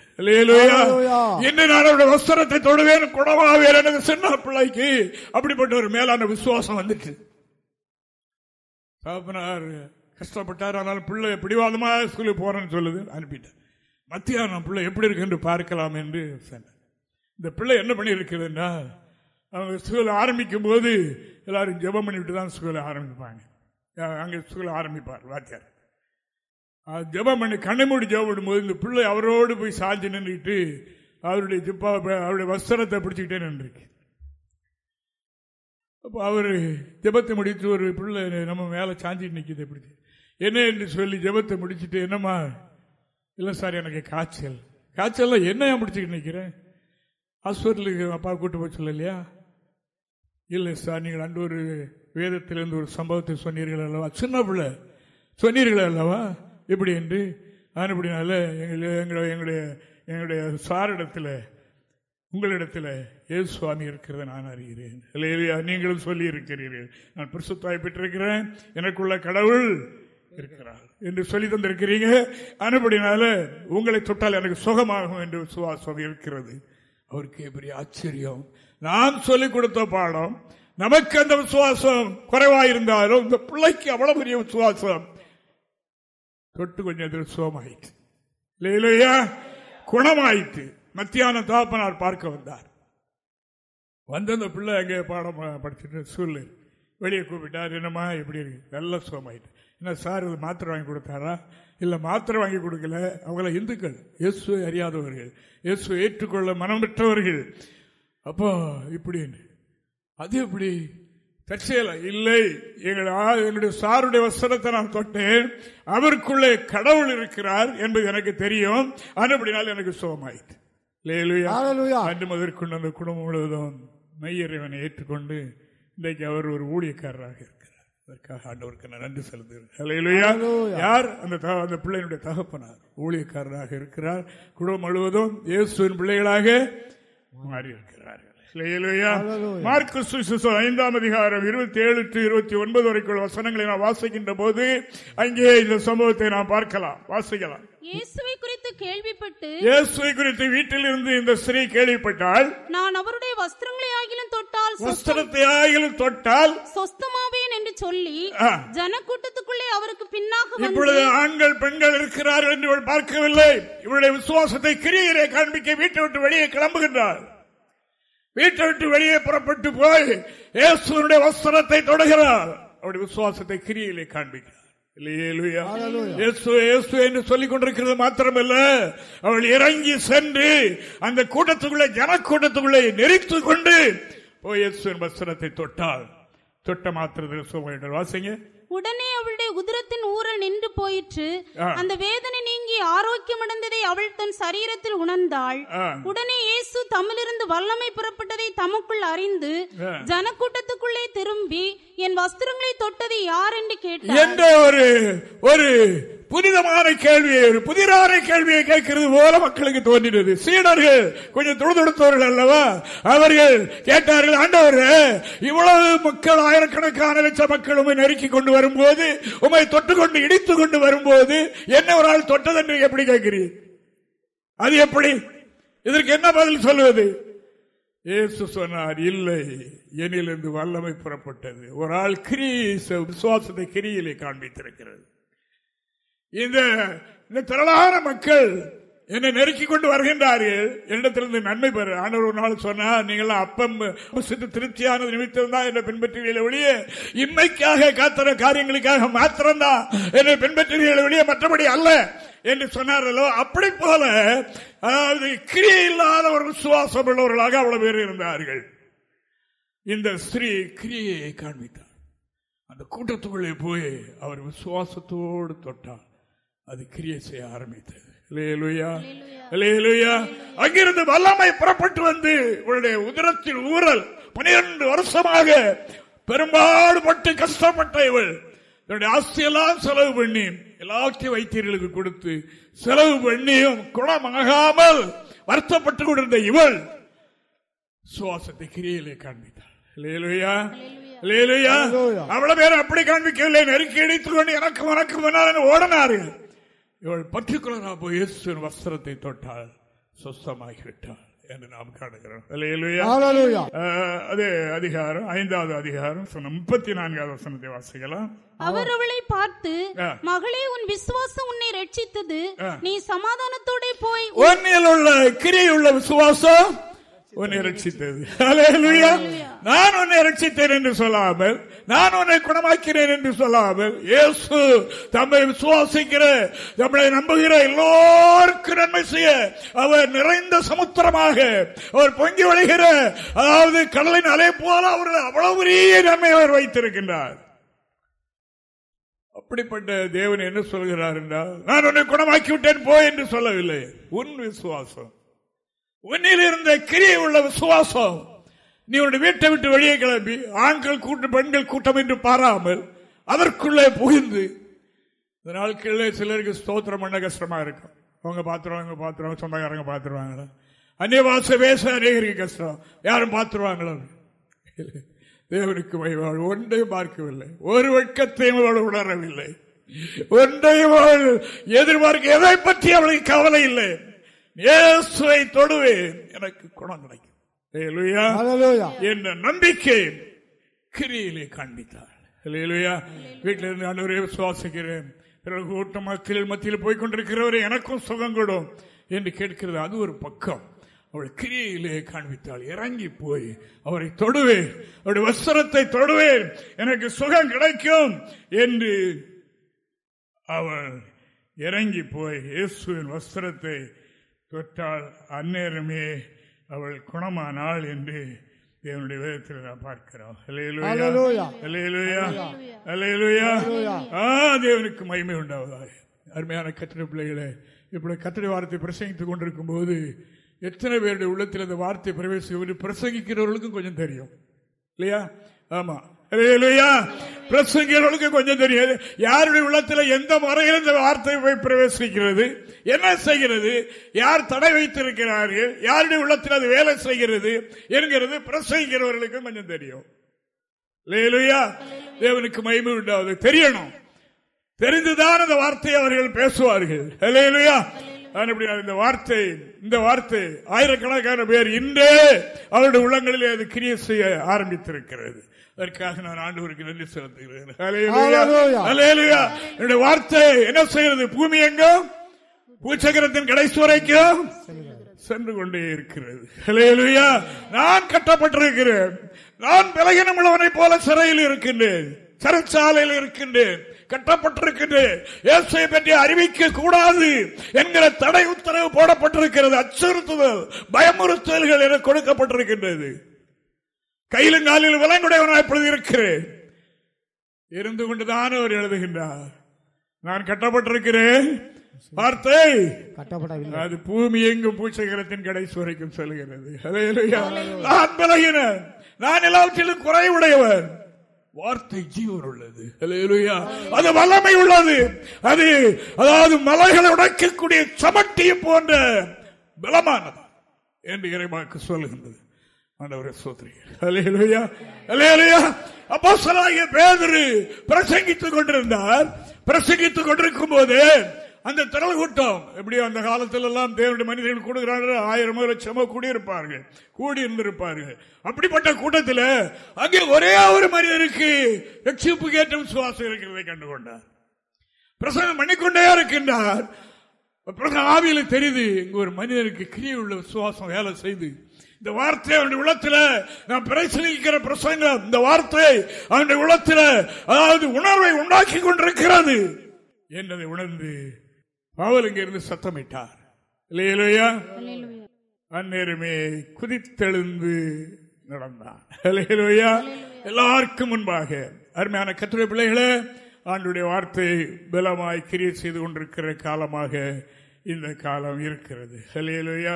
இன்று நான் அவருடைய வஸ்திரத்தை தொடுவேன். குடமாவேன் எனது சின்ன பிள்ளைக்கு. அப்படிப்பட்ட ஒரு மேலான விசுவாசம் வந்துட்டு. சாப்பனார் கஷ்டப்பட்டார். ஆனால் பிள்ளை பிடிவாதமா ஸ்கூலுக்கு போறேன்னு சொல்லுது அனுப்பிட்டேன் மத்தியானம் பிள்ளை எப்படி இருக்கு என்று பார்க்கலாம் என்று சொன்னார். இந்த பிள்ளை என்ன பண்ணி இருக்கிறதுன்னா அவங்க ஸ்கூல் ஆரம்பிக்கும் போது எல்லாரும் ஜெபம் பண்ணிவிட்டு தான் ஸ்கூலை ஆரம்பிப்பாங்க. அங்கே ஸ்கூல் ஆரம்பிப்பார் வாத்தியார். ஜபம் பண்ணி கண்ணை மூடி ஜபம் பண்ணும்போது இந்த பிள்ளை அவரோடு போய் சாஞ்சி நின்றுட்டு அவருடைய ஜிப்பா அவருடைய வஸ்திரத்தை பிடிச்சிக்கிட்டே நின்றுருக்கு. அப்போ அவர் ஜபத்தை முடித்து ஒரு பிள்ளை நம்ம மேலே சாஞ்சிட்டு நிற்கிது பிடிச்சி என்ன என்று சொல்லி ஜபத்தை முடிச்சுட்டு என்னம்மா? இல்லை சார் எனக்கு காய்ச்சல். காய்ச்சல்லாம் என்ன பிடிச்சிக்கிட்டு நிற்கிறேன் ஹாஸ்பிட்டலுக்கு அப்பா கூட்டு போய் சொல்லலையா? இல்லை சார் நீங்கள் அன்று ஒரு வேதத்திலிருந்து ஒரு சம்பவத்தை சொன்னீர்கள் அல்லவா? சின்ன பிள்ளை. சொன்னீர்கள் அல்லவா? எப்படி என்று அப்படினால எங்களுடைய எங்களுடைய எங்களுடைய சாரிடத்தில் உங்களிடத்தில் ஏசு சுவாமி இருக்கிறத நான் அறிகிறேன். இல்லையா நீங்களும் சொல்லி இருக்கிறீர்கள் நான் பிரசுத்தாய் பெற்றிருக்கிறேன். எனக்குள்ள கடவுள் இருக்கிறார் என்று சொல்லி தந்திருக்கிறீங்க. அனுப்படினால உங்களை தொட்டால் எனக்கு சுகமாகும் என்று சுவாசம் இருக்கிறது. அவருக்கு பெரிய ஆச்சரியம். நான் சொல்லிக் கொடுத்த பாடம் நமக்கு அந்த விசுவாசம் குறைவாயிருந்தாலும் இந்த பிள்ளைக்கு அவ்வளவு பெரிய விசுவாசம். தொட்டு கொஞ்சம் சோமாயிட்டு இல்லையா குணமாயிட்டு மத்தியான தாப்பனார் பார்க்க வந்தார். வந்த அந்த பிள்ளை அங்கே பாடம் படிச்சுட்டு சொல்லு வெளியே கூப்பிட்டார் என்னம்மா எப்படி இருக்கு. நல்ல சோமாயிட்டு என்ன சார் இது மாத்திரை வாங்கி கொடுத்தாரா? இல்லை மாத்திரை வாங்கி கொடுக்கல. அவங்கள இந்துக்கள் இயேசு அறியாதவர்கள் இயேசு ஏற்றுக்கொள்ள மனம் பெற்றவர்கள் அப்போ இப்படின்னு. அது எப்படி? தற்செயல இல்லை. எங்களுடைய சாருடைய வசனத்தை நான் தொட்டேன். அவருக்குள்ளே கடவுள் இருக்கிறார் என்பது எனக்கு தெரியும். அதுபடினால் எனக்கு சுகமாயிட்டு அன்று முதற்கொண்டு அந்த குடும்பம் முழுவதும் மெய்யறைவனை ஏற்றுக்கொண்டு இன்றைக்கு அவர் ஒரு ஊழியக்காரராக இருக்கிறார். அதற்காக ஆண்டவருக்கு நான் நன்றி செலுத்துகிறேன். யார்? அந்த அந்த பிள்ளையினுடைய தகப்பனார். ஊழியக்காரராக இருக்கிறார். குடும்பம் முழுவதும் இயேசுவின் பிள்ளைகளாக மாறி இருக்கிறார்கள் ஐந்தாம் அதிகாரம் இருபத்தி ஏழு டு இருபத்தி ஒன்பது வரைக்கும் வசனங்களை நான் வாசிக்கின்ற போது அங்கே இந்த சம்பவத்தை நாம் பார்க்கலாம். வாசிக்கலாம். இயேசுவை குறித்து கேள்விப்பட்டு இயேசுவை குறித்து வீட்டில் இருந்து இந்த ஸ்ரீ கேள்விப்பட்டால் நான் அவருடைய வஸ்திரங்களை ஆகிலும் தொட்டால் வஸ்திரத்தை ஆகிலும் தொட்டால் சொஸ்தமாவேன் என்று சொல்லி ஜனக்கூட்டத்துக்குள்ளே அவருக்கு பின்னாக இப்பொழுது ஆண்கள் பெண்கள் இருக்கிறார்கள் என்று பார்க்கவில்லை. இவருடைய விசுவாசத்தை கிரியிலே காண்பிக்க வீட்டை விட்டு வெளியே கிளம்புகின்றார் வீட்டை விட்டு வெளியே புறப்பட்டு போய் இயேசுடைய வஸ்திரத்தை தொடகிறார். அவருடைய விசுவாசத்தை கிரியிலே காண்பிக்கிறார். என்று சொல்லிக் கொண்டிருக்கிறது மாத்திரமல்ல. அவள் இறங்கி சென்று அந்த கூட்டத்துக்குள்ளே ஜன கூட்டத்துக்குள்ளே நெறித்து கொண்டு போய் வஸ்திரத்தை தொட்டாள். தொட்ட மாத்திரத்தில் வாசிங்க. உடனே அவளுடைய உதிரத்தின் ஊரல் நின்று போயிற்று. அந்த வேதனை நீங்கி ஆரோக்கியம் அடைந்ததை அவள் தன் சரீரத்தில் உணர்ந்தாள். உடனே இயேசு தமிழிருந்து வல்லமை புறப்பட்டதை தமக்குள் அறிந்து ஜனக்கூட்டத்துக்குள்ளே திரும்பி என் வஸ்திரங்களை தொட்டது யார்? என்று கேட்டார். என்ற ஒரு ஒரு புனிதமான கேள்வியை ஒரு புதிரான கேள்வியை கேட்கிறது போல மக்களுக்கு தோன்றினது. சீடர்கள் கொஞ்சம் துடுதுடுத்தவர்கள் அல்லவா? அவர்கள் கேட்டார்கள் ஆண்டவர் இவ்வளவு மக்கள் ஆயிரக்கணக்கான லட்ச மக்கள் உண்மை நெருக்கி கொண்டு வரும்போது உண்மை தொட்டு கொண்டு இடித்து கொண்டு வரும்போது என்ன ஒரு ஆள் தொட்டதென்று எப்படி கேட்கிறீர்? அது எப்படி? இதற்கு என்ன பதில் சொல்லுவது? ஏசு சொன்னார் இல்லை எனிலிருந்து வல்லமை புறப்பட்டது. ஒரு ஆள் கிரி விசுவாசத்தை கிரியிலே காண்பித்திருக்கிறது. இந்த திரளான மக்கள் என்னை நெருக்கி கொண்டு வருகின்றார்கள். என்னிடத்திலிருந்து நன்மை பெற. ஆண்டவர் ஒரு நாள் சொன்னார் நீங்கள் அப்பம் சித்து திருப்தியானது நிமித்தம் தான் என்னை பின்பற்றுவீர்கள் ஒழிய இன்மைக்காக காத்திர காரியங்களுக்காக மாத்திரம்தான் என்னை பின்பற்றுவீர்கள் ஒழிய மற்றபடி அல்ல. என்று சொன்னார்களோ அப்படி போல அதாவது கிரியை இல்லாத ஒரு விசுவாசம் உள்ளவர்களாக அவ்வளவு பேர் இருந்தார்கள். இந்த ஸ்திரீ கிரியையை காண்பித்தார் அந்த கூட்டத்துக்குள்ளே போய் அவர் விசுவாசத்தோடு தொட்டார் அது கிரியை செய்ய ஆரம்பித்தது. அங்கிருந்து வல்லமை புறப்பட்டு வந்து உங்களுடைய உதரத்தில் ஊரல் பனிரெண்டு வருஷமாக பெரும்பாடுபட்டு கஷ்டப்பட்ட இவள் தன்னுடைய ஆஸ்தியெல்லாம் செலவு பண்ணி எல்லாத்தையும் வைத்தியர்களுக்கு கொடுத்து செலவு பண்ணியும் குணமாகாமல் வருத்தப்பட்டு கொண்டிருந்த இவள் சுவாசத்தை கிரியிலே காண்பித்தாள். அவ்வளவு பேர் அப்படி காண்பிக்கவில்லை. நெருக்கி அடித்துக் கொண்டு எனக்கு உனக்கு ஓடனார்கள். இவள் பர்டிகுலரா போய் இயேசுவின் வஸ்திரத்தை தொட்டால் சொஸ்தமாகிவிட்டாள் என்று நாம் காணுகிறோம். அதே அதிகாரம் ஐந்தாவது அதிகாரம் முப்பத்தி நான்காவது வசனத்தை வாசிக்கலாம். அவர் அவளை பார்த்து மகளே உன் விசுவாசம் உன்னை ரட்சித்தது. நீ சமாதானத்தோட போய் உன்னில் உள்ள கிரியுள்ள விசுவாசம் உன்னை ரட்சித்தது. நான் உன்னை ரட்சித்தேன் என்று சொல்லாமல் நான் உன்னை குணமாக்கிறேன் என்று சொல்லாமல் இயேசு தம்மை விசுவாசிக்கிற தம்மை நம்புகிற எல்லோருக்கும் நன்மை செய்ய அவர் நிறைந்த சமுத்திரமாக அவர் பொங்கி வழிகிற அதாவது கடலின் அலை போல அவர் அவ்வளவு பெரிய நன்மை அவர் வைத்திருக்கின்றார். அப்படிப்பட்ட தேவன் என்ன சொல்கிறார் என்றால் நான் உன்னை குணமாக்கி விட்டேன் போ என்று சொல்லவில்லை. உன் விசுவாசம் உன்னில் இருந்த கிரியை உள்ள விசுவாசம் நீ உன்னுடைய வீட்டை விட்டு வெளியே கிளம்பி ஆண்கள் கூட்டம் பெண்கள் கூட்டம் என்று பாராமல் அதற்குள்ளே புகுந்து இந்த நாட்களில் சிலருக்கு ஸ்தோத்திரம் பண்ண கஷ்டமாக இருக்கும் அவங்க பார்த்துருவாங்க பார்த்துருவாங்க சொந்தக்காரங்க பார்த்துருவாங்க அந்நிய வாச பேச அநேகருக்கு கஷ்டம். யாரும் பார்த்துருவாங்களோ தேவனுக்கு வழிபாடு ஒன்றையும் பார்க்கவில்லை. ஒரு வெட்கத்தையும் அவள் உணரவில்லை. ஒன்றையும் அவள் எதிர்பார்க்க எதை பற்றி அவளுக்கு கவலை இல்லை? இயேசுவை தொடுவேன். எனக்கு குணம் கிடைக்கும். என்ற நம்பிக்கை? கிரியிலே காண்பித்தார். வீட்டில் இருந்து அன்றுவரே சுவாசிக்கிறேன் பிறகு கூட்ட மக்கள் மத்தியில் போய்கொண்டிருக்கிறவரை எனக்கும் சுகம் கொடும் என்று கேட்கிறது. அது ஒரு பக்கம். அவள் கிரியிலே காண்பித்தாள். இறங்கி போய் அவரை தொடுவேன். அவருடைய வஸ்திரத்தை தொடுவேன். எனக்கு சுகம் கிடைக்கும் என்று அவள் இறங்கி போய் இயேசுவின் வஸ்திரத்தை தொற்றால் அந்நேரமே அவள் குணமானாள் என்று தேவனுடைய வேதத்தில் நான் பார்க்கிறோம். தேவனுக்கு மகிமை உண்டாவதாக. அருமையான கத்திர பிள்ளைகளை இப்படி கத்திரை வார்த்தை பிரசங்கித்துக் கொண்டிருக்கும் போது எத்தனை பேருடைய உள்ளத்தில் அந்த வார்த்தை பிரவேசி பிரசங்கிக்கிறவர்களுக்கும் கொஞ்சம் தெரியும். இல்லையா? ஆமா. பிரசங்களுக்கு கொஞ்சம் தெரியாது. யாருடைய உள்ளத்தில் எந்த முறையில் இந்த வார்த்தை போய் பிரவேசிக்கிறது? என்ன செய்கிறது? யார் தடை வைத்திருக்கிறார்கள்? யாருடைய உள்ளத்தில் அது வேலை செய்கிறது? என்கிறது பிரசங்கிறவர்களுக்கு கொஞ்சம் தெரியும். தேவனுக்கு மயிமை உண்டாவது. தெரியணும். தெரிந்துதான் அந்த வார்த்தையை அவர்கள் பேசுவார்கள். இந்த வார்த்தை இந்த வார்த்தை ஆயிரக்கணக்கான பேர் இன்றே அவருடைய உள்ளங்களிலே அது கிரிய செய்ய ஆரம்பித்திருக்கிறது. அதற்காக நான் ஆண்டவருக்கு நன்றி செலுத்துகிறேன். வார்த்தை என்ன செய்யறது பூமி எங்கும் பூச்சகரத்தின் கடைசி வரைக்கும் சென்று கொண்டே இருக்கிறது. நான் கட்டப்பட்டிருக்கிறேன். நான் விலகினம் உள்ளவனை போல சிறையில் இருக்கின்றேன். சிறைச்சாலையில் இருக்கின்றேன். கட்டப்பட்டிருக்கின்றேன். இயேசுவை பற்றி அறிவிக்க கூடாது என்கிற தடை உத்தரவு போடப்பட்டிருக்கிறது. அச்சுறுத்துதல் பயமுறுத்தல்கள் என கொடுக்கப்பட்டிருக்கின்றது. கையிலும் காலிலும் விலங்குடையவனாக இப்பொழுது இருக்கிறேன் இருந்து கொண்டுதான் அவர் எழுதுகின்றார். நான் கட்டப்பட்டிருக்கிறேன். வார்த்தை அது பூமி எங்கும் பூச்சகரத்தின் கடைசி வரைக்கும் செல்கிறது. நான் விலகினேன். நான் எல்லாவற்றிலும் குறைவுடையவன். வார்த்தை ஜீவன் உள்ளது. அது வல்லமை உள்ளது. அது அதாவது மலைகளை உடைக்கக்கூடிய சமட்டியும் போன்ற பலமானது என்று இறைமாக்கு சொல்லுகின்றது. ஆண்டவரை அப்போ பேதரு பிரசங்கித்துக் கொண்டிருந்தார். பிரசங்கித்துக் கொண்டிருக்கும் போது அந்த திரள் கூட்டம் எப்படியோ அந்த காலத்தில் எல்லாம் தேவனுடைய மனிதர்கள் கூடுகிறார்கள் ஆயிரம் லட்சமோ கூடியிருப்பார்கள் கூடி இருந்திருப்பார்கள் அப்படிப்பட்ட கூட்டத்தில் அங்கே ஒரே ஒரு மனிதனுக்கு ரட்சிப்பு கேட்ட விசுவாசம் இருக்கிறதை கண்டுகொண்டார். பிரசங்கம் பண்ணிக்கொண்டே இருக்கின்றார். ஆவியில தெரியுது இங்க ஒரு மனிதனுக்கு கிரியை உள்ள விசுவாசம் வேலை செய்து இந்த வார்த்தை அவனுடைய உள்ளத்துல நான் பிரசனிக்கிற பிரசங்கம் இந்த வார்த்தை அவனுடைய உள்ளத்துல அதாவது உணர்வை உண்டாக்கி கொண்டிருக்கிறது என்பதை உணர்ந்து பவல் இங்கிருந்து சத்தமிட்டார். இல்லையா அந்நேரமே குதித்தெழுந்து நடந்தான். எல்லாருக்கும் முன்பாக. அருமையான கத்துரை பிள்ளைகளே ஆண்டுடைய வார்த்தை பலமாய் கிரியை செய்து கொண்டிருக்கிற காலமாக இந்த காலம் இருக்கிறது. ஹலேலுயா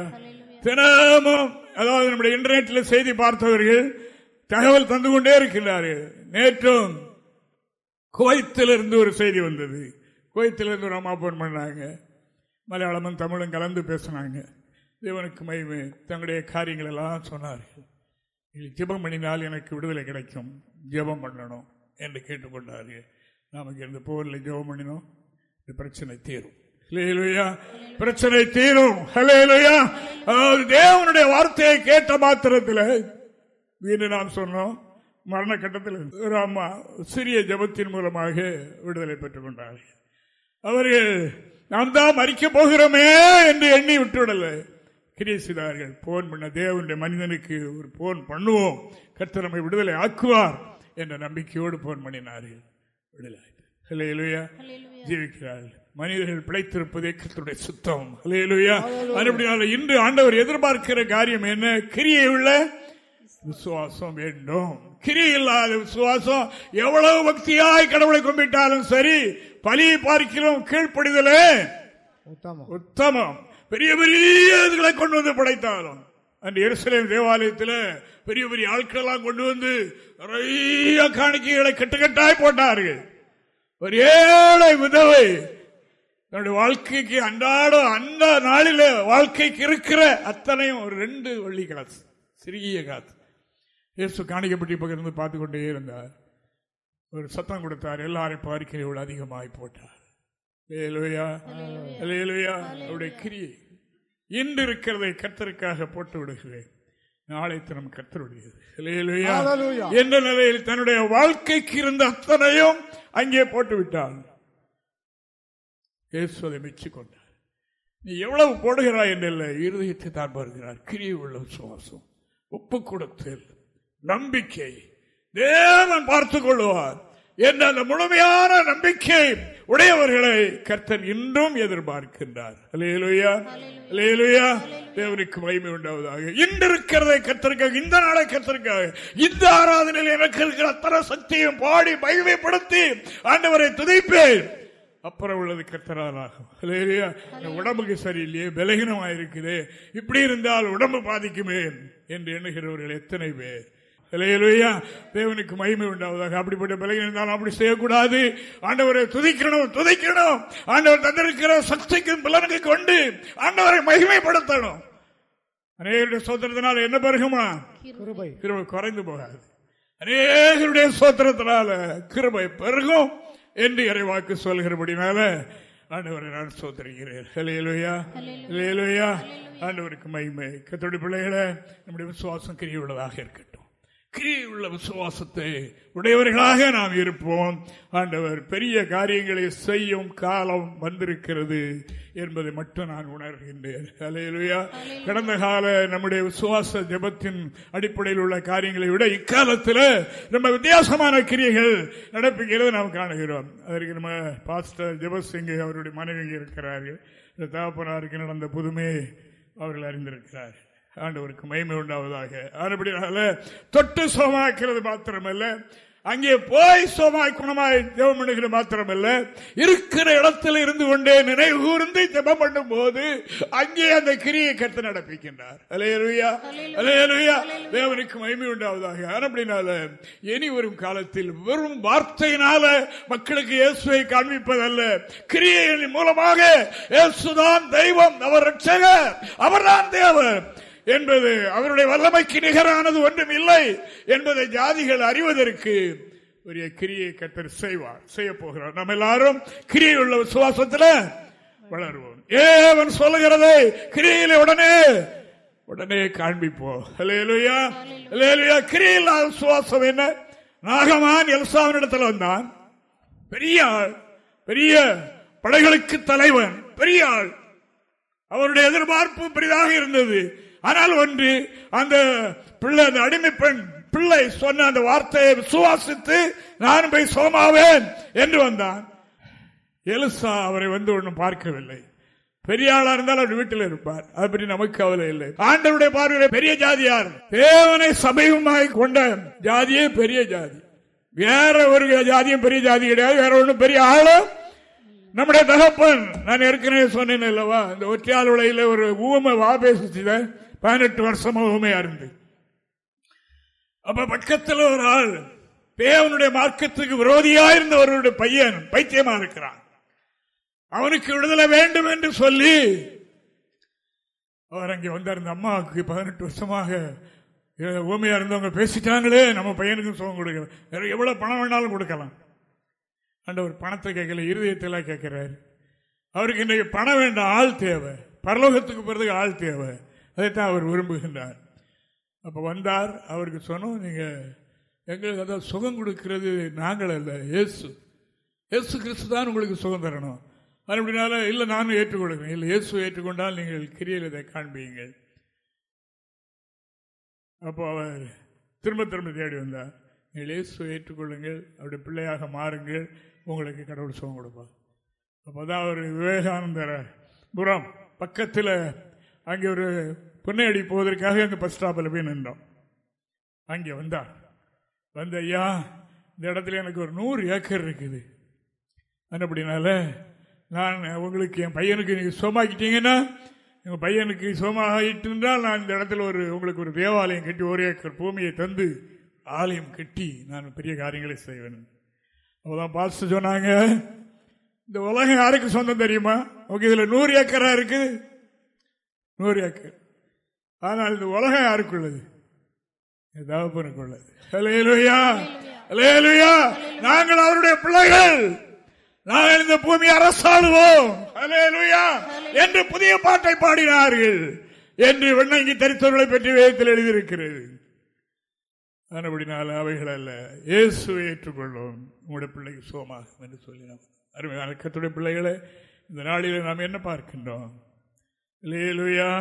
தினமும் அதாவது நம்முடைய இன்டர்நெட்ல செய்தி பார்த்தவர்கள் தகவல் தந்து கொண்டே இருக்கிறார்கள் நேற்றும் குவைத்திலிருந்து ஒரு செய்தி வந்தது. குவைத்திலிருந்து ஒரு அம்மா போன் பண்ணாங்க. மலையாளமும் தமிழும் கலந்து பேசினாங்க. தேவனுக்கு மயிமை தங்களுடைய காரியங்கள் எல்லாம் சொன்னார்கள். ஜெபம் பண்ணினால் எனக்கு விடுதலை கிடைக்கும். ஜெபம் பண்ணணும் என்று கேட்டுக்கொண்டார்கள். நமக்கு இந்த போரில் ஜெபம் பண்ணினோம். இந்த பிரச்சனை தீரும். பிரச்சனை தீரும். அதாவது தேவனுடைய வார்த்தையை கேட்ட மாத்திரத்தில் வீடு நாம் சொன்னோம். மரண கட்டத்தில் ஒரு அம்மா சிறிய ஜபத்தின் மூலமாக விடுதலை பெற்றுக் கொண்டார்கள் அவர்கள் நாம் தான் மறிக்க போகிறோமே என்று எண்ணி விட்டுவிடல. கிரியை போன் பண்ண தேவனுடைய மனிதனுக்கு ஒரு போன் பண்ணுவோம். கர்த்தர் விடுதலை ஆக்குவார் என்ற நம்பிக்கையோடு போன் பண்ணினார்கள். விடுதலை ஜீவிக்கிறார்கள். மனிதர்கள் பிழைத்திருப்பதே கத்தருடைய சுத்தம். இன்று ஆண்டவர் எதிர்பார்க்கிற காரியம் என்ன? கிரியை உள்ள விசுவாசம் வேண்டும். கிரி இல்லாத விசுவாசம் எவ்வளவு பக்தியாய் கடவுளை கும்பிட்டாலும் சரி பலியை பார்க்கிறோம் கீழ்ப்படிதலே உத்தமம். பெரிய பெரிய இதுகளை கொண்டு வந்து படைத்தாலும். அந்த எருசலேம் தேவாலயத்தில் பெரிய பெரிய ஆட்கள் எல்லாம் கொண்டு வந்து நிறைய காணிக்கைகளை கட்டுக்கட்டாய் போட்டார்கள். ஒரு ஏழை விதவை தன்னுடைய வாழ்க்கைக்கு அன்றாட அந்த நாளில வாழ்க்கைக்கு இருக்கிற அத்தனையும் ஒரு ரெண்டு வள்ளி காசு சிறிய காசு. இயேசு காணிக்கப்பட்டி பகிர்ந்து பார்த்து கொண்டே இருந்தார். ஒரு சத்தம் கொடுத்தார் எல்லாரையும் பார்க்கிறவள் அதிகமாய் போட்டார். அவருடைய கிரியை. இன்று இருக்கிறதை கத்தருக்காக போட்டு விடுகிறேன். நாளை தினம் கத்தருடையது என்ற நிலையில் தன்னுடைய வாழ்க்கைக்கு இருந்த அத்தனையும் அங்கே போட்டு விட்டான். இயேசுவை மெச்சிக்கொண்டார். நீ எவ்வளவு போடுகிறாய் என்றல்ல இருதயத்தை தான் வருகிறார் கிரியை உள்ள விசுவாசம் ஒப்பு கொடுத்தல் நம்பிக்கை. தேவன் பார்த்துக் கொள்வார் என்ற அந்த முழுமையான நம்பிக்கை உடையவர்களை கர்த்தன் இன்றும் எதிர்பார்க்கின்றார். தேவனுக்கு மகிமை உண்டாவதாக. இன்று இருக்கிறதை கத்திருக்காக இந்த நாளை கத்திருக்காக இந்த ஆராதனையில் எனக்கு இருக்கிற அத்தனை சக்தியும் பாடி மகிமைப்படுத்தி ஆண்டவரை துதைப்பேன். அப்புறம் உள்ளது கத்தராலாகும் உடம்புக்கு சரியில்லையே பலகீனமா இருக்குது இப்படி இருந்தால் உடம்பு பாதிக்குமே என்று எண்ணுகிறவர்கள் எத்தனை பேர். தேவனுக்கு மகிமை உண்டாவதாக. அப்படிப்பட்ட பிள்ளை இருந்தாலும் அப்படி செய்யக்கூடாது. ஆண்டவரை துதிக்கணும் துதிக்கணும் ஆண்டவர் தந்திருக்கிற சக்திக்கும் பலனுக்கு கொண்டு ஆண்டவரை மகிமைப்படுத்தணும். அநேகருடைய சோத்திரத்தினால என்ன பெருகுமா? கிருபை குறைந்து போகாது. அநேகருடைய சோத்திரத்தினால கிருபை பெருகும். என்று இறைவாக்கு சொல்கிறபடினால ஆண்டவரை நான் சோதரிகிறேன் ஆண்டவருக்கு மகிமை. கத்தோடி பிள்ளைகளை நம்முடைய விசுவாசம் கிரியுள்ளதாக இருக்கட்டும் உள்ள விசுவாசத்தை உடையவர்களாக நாம் இருப்போம். ஆண்டவர் பெரிய காரியங்களை செய்யும் காலம் வந்திருக்கிறது என்பதை மட்டும் நான் உணர்கின்றேன். அலையிலுயா கடந்த கால நம்முடைய விசுவாச ஜபத்தின் அடிப்படையில் உள்ள காரியங்களை விட இக்காலத்தில் நம்ம வித்தியாசமான கிரியைகள் நடப்புகிறது நாம் காணுகிறோம். அதற்கு நம்ம பாஸ்டர் ஜபசிங் அவருடைய மனைவி இருக்கிறார்கள். தாப்பனாருக்கு நடந்த புதுமை அவர்கள் அறிந்திருக்கிறார்கள். ஆண்டவருக்கு மயிமை உண்டாவதாக. அதுபடினால தொட்டு சோமாக்கிறது மாத்திரமல்ல. அங்கே போய் சோமாய் குணமாய் ஜெபம் பண்ணுகிற மாத்திரமல்ல. இருக்கிற இடத்துல இருந்து கொண்டே நினைவு கூர்ந்து ஜெபம் பண்ணும் போது அங்கே அந்த கிரியை கத்து நடப்பிக்கின்றார். அலையலுயா அலையலுயா தேவனுக்கு மகிமை உண்டாவதாக. அப்படினால இனி வரும் காலத்தில் வெறும் வார்த்தையினால மக்களுக்கு இயேசுவை காண்பிப்பதல்ல. கிரியையின் மூலமாக இயேசுதான் தெய்வம் அவர் ரட்சகர் அவர்தான் தேவன். என்பது அவருடைய வல்லமைக்கு நிகரானது ஒன்றும் இல்லை என்பதை ஜாதிகள் அறிவதற்கு ஒரு கிரியை கத்தர் செய்வார் செய்ய போகிறார். நம்ம எல்லாரும் கிரியை உள்ள விசுவாசத்தில் வளருவோம். ஏவன் சொல்லுகிறதை கிரியில உடனே உடனே காண்பிப்போம். கிரியில்லாத விசுவாசம் என்ன? நாகமான் எல்சாவினிடத்தில் வந்தான். பெரிய ஆள் பெரிய படைகளுக்கு தலைவன் பெரிய ஆள். அவருடைய எதிர்பார்ப்பு பெரிதாக இருந்தது. ஆனால் ஒன்று அந்த பிள்ளை அந்த அடிமை பெண் பிள்ளை சொன்ன அந்த வார்த்தையை விசுவாசித்து நான் போய் சோமாவேன் என்று வந்தான். எலுசா அவரை வந்து ஒன்றும் பார்க்கவில்லை. பெரிய ஆளா இருந்தால் அவர் வீட்டில் இருப்பார். அதை பற்றி நமக்கு கவலை இல்லை. ஆண்டவருடைய பார்வையில பெரிய ஜாதியார். தேவனை சமயமாக கொண்ட ஜாதியே பெரிய ஜாதி. வேற ஒரு ஜாதியும் பெரிய ஜாதி கிடையாது. வேற ஒன்றும் பெரிய ஆளும் நம்முடைய தகப்பன். நான் ஏற்கனவே சொன்னேன் அல்லவா? இந்த ஒற்றையாள் உலகில ஒரு ஊமை வா பேசிச்சுத பதினெட்டு வருஷமா ஊமையா இருந்து அப்ப பக்கத்தில் ஒரு ஆள் தேவனுடைய மார்க்கத்துக்கு விரோதியா இருந்த பையன் பைத்தியமா இருக்கிறான். அவனுக்கு விடுதலை வேண்டும் என்று சொல்லி அவர் அங்கே வந்தார். இந்த அம்மாவுக்கு பதினெட்டு வருஷமாக ஊமையா இருந்தவங்க பேசிட்டாங்களே நம்ம பையனுக்கும் சுகம் கொடுக்கலாம் எவ்வளவு பணம் வேணாலும் கொடுக்கலாம். ஒரு பணத்தை கேட்கல இருதயத்தில் கேட்கிறார். அவருக்கு இன்னைக்கு பணம் வேண்டாம் ஆள் தேவை. பரலோகத்துக்கு போறதுக்கு ஆள் தேவை. அதைத்தான் அவர் விரும்புகின்றார். அப்போ வந்தார் அவருக்கு சொன்னோம் நீங்கள் எங்களுக்கு அதான் சுகம் கொடுக்கிறது நாங்கள் அல்ல இயேசு. இயேசு கிறிஸ்து தான் உங்களுக்கு சுகம் தரணும். அது அப்படினால இல்லை நானும் ஏற்றுக்கொள்கிறேன். இல்லை இயேசு ஏற்றுக்கொண்டால் நீங்கள் கிரியில் இதை காண்பீங்கள் அப்போ அவர் திரும்ப திரும்ப தேடி வந்தார். நீங்கள் இயேசு ஏற்றுக்கொள்ளுங்கள் அப்படி பிள்ளையாக மாறுங்கள். உங்களுக்கு கடவுள் சுகம் கொடுப்பார். அப்போதான் அவர் விவேகானந்தர புறம் பக்கத்தில் அங்கே ஒரு பொன்னையடி போவதற்காக அங்கே பஸ் ஸ்டாப்பில் போய் நின்றோம். அங்கே வந்தார். வந்த ஐயா இந்த இடத்துல எனக்கு ஒரு நூறு ஏக்கர் இருக்குது. அப்படினால நான் உங்களுக்கு என் பையனுக்கு நீங்கள் சோமாக்கிட்டீங்கன்னா எங்கள் பையனுக்கு சோமாகிட்டு இருந்தால் நான் இந்த இடத்துல ஒரு உங்களுக்கு ஒரு தேவாலயம் கட்டி ஒரு ஏக்கர் பூமியை தந்து ஆலயம் கட்டி நான் பெரிய காரியங்களை செய்வேன் அப்போதான் பார்த்து சொன்னாங்க இந்த உலகம் யாருக்கு சொந்தம் தெரியுமா? ஓகே இதில் நூறு ஏக்கராக இருக்குது நூறு ஏக்கர் ஆனால் இந்த உலகம் யாருக்குள்ளது? தகப்பனுக்குள்ளது. நாங்கள் அவருடைய பிள்ளைகள். நாங்கள் இந்த பூமி அரசாடுவோம் என்று புதிய பாட்டை பாடினார்கள். என்று வெண்ணங்கி தரித்தவர்களை பற்றி வேதத்தில் எழுதியிருக்கிறது. அப்படினால அவைகள் அல்ல. இயேசுவை ஏற்றுக்கொள்வோம். உங்களுடைய பிள்ளைக்கு சோமாகும் என்று சொல்லி அருமையான கத்துடைய பிள்ளைகளை இந்த நாளில் நாம் என்ன பார்க்கின்றோம்? லேலுயா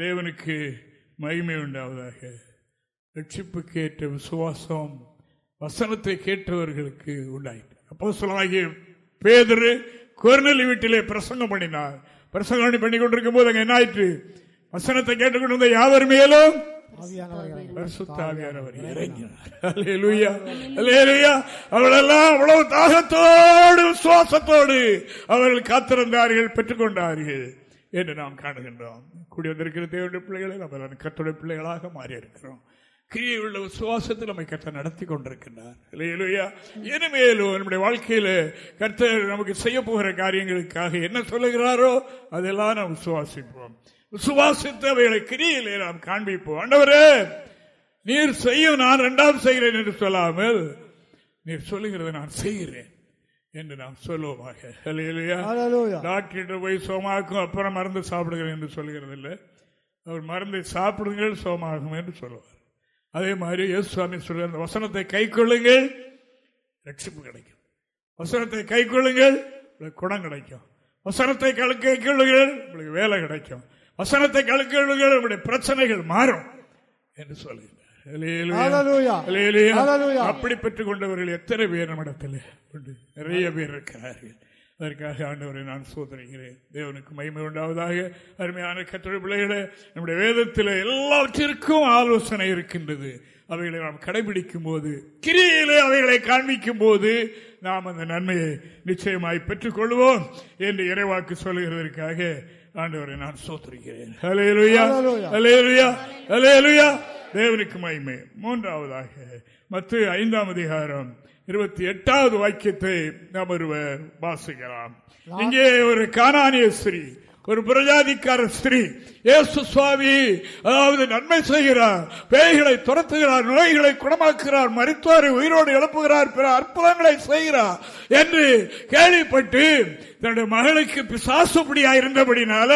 தேவனுக்கு மகிமை உண்டாவதாக. ரட்சிப்புக்கு ஏற்ற விசுவாசம் வசனத்தை கேட்டவர்களுக்கு உண்டாயிற்று. அப்போ சொல்லாகிய பேதரு குரநெல்லி வீட்டிலே பிரசங்கம் பண்ணினார். பிரசங்கம் பண்ணி கொண்டிருக்கும் போது அங்க என்ன ஆயிற்று வசனத்தை கேட்டுக்கொண்டிருந்த யாவர் மேலும்? அவளெல்லாம் அவ்வளவு தாகத்தோடு விசுவாசத்தோடு அவர்கள் காத்திருந்தார்கள் பெற்றுக்கொண்டார்கள். என்று நாம் காணுகின்றோம். கூடி வந்திருக்கிற தேவையான பிள்ளைகளை நம்ம கத்துடைய பிள்ளைகளாக மாறி இருக்கிறோம் கிரியை உள்ள விசுவாசத்தில் நம்மை கர்த்தர் நடத்தி கொண்டிருக்கின்றார். இல்லையா இனிமேலும் நம்முடைய வாழ்க்கையில் கர்த்தர் நமக்கு செய்ய போகிற காரியங்களுக்காக என்ன சொல்லுகிறாரோ அதெல்லாம் நாம் விசுவாசிப்போம். விசுவாசித்து அவைகளை கிரியிலே நாம் காண்பிப்போம். ஆண்டவரே நீர் செய்யும் நான் இரண்டாம் செய்கிறேன் என்று சொல்லாமல் நீர் சொல்லுகிறத நான் செய்கிறேன். என்று நாம் சொல்லுவோமாக. டாக்டர் போய் சோமாக்கும் அப்புறம் மருந்து சாப்பிடுகிறேன் என்று சொல்கிறது இல்லை அவர் மருந்தை சாப்பிடுங்கள் சோமாகும் என்று சொல்லுவார். அதே மாதிரி இயேசு சுவாமி சொல்ற அந்த வசனத்தை கை கொள்ளுங்கள் ரட்சிப்பு கிடைக்கும். வசனத்தை கை கொள்ளுங்கள் குணம் கிடைக்கும். வசனத்தை கை கொள்ளுங்கள் உங்களுக்கு வேலை கிடைக்கும். வசனத்தை கழுக்கெழுங்கள் உங்களுடைய பிரச்சனைகள் மாறும் என்று சொல்லுகிறார். அப்படி பெற்றுக் கொண்டவர்கள் எத்தனை பேர் நம்மிடத்தில் நிறைய பேர் இருக்கிறார்கள். அதற்காக ஆண்டவரை நான் சோதனைகிறேன். தேவனுக்கு மகிமை உண்டாவதாக. அருமையான கற்றொழி பிள்ளைகளை நம்முடைய வேதத்தில் எல்லாவற்றிற்கும் ஆலோசனை இருக்கின்றது. அவைகளை நாம் கடைபிடிக்கும் போது கிரியிலே அவைகளை காண்பிக்கும் போது நாம் அந்த நன்மையை நிச்சயமாய் பெற்றுக் கொள்வோம் என்று இறைவாக்கு சொல்லுகிறதற்காக ஆண்டவரை நான் சோத்துருக்கிறேன் தேவனுக்கு மகிமை. மூன்றாவதாக மற்ற ஐந்தாம் அதிகாரம் இருபத்தி எட்டாவது வாக்கியத்தை நாம் ஒருவர் வாசிக்கலாம். இங்கே ஒரு காணானிய ஸ்ரீ ஒரு பிரஜாதிக்கார ஸ்திரீ. ஏசு சுவாமி அதாவது நன்மை செய்கிறார் பேய்களை துரத்துகிறார் நோய்களை குணமாக்குகிறார் மருத்துவரை உயிரோடு எழுப்புகிறார் பிற அற்புதங்களை செய்கிறார் என்று கேள்விப்பட்டு தன்னுடைய மகளுக்கு பிசாசுபடியா இருந்தபடினால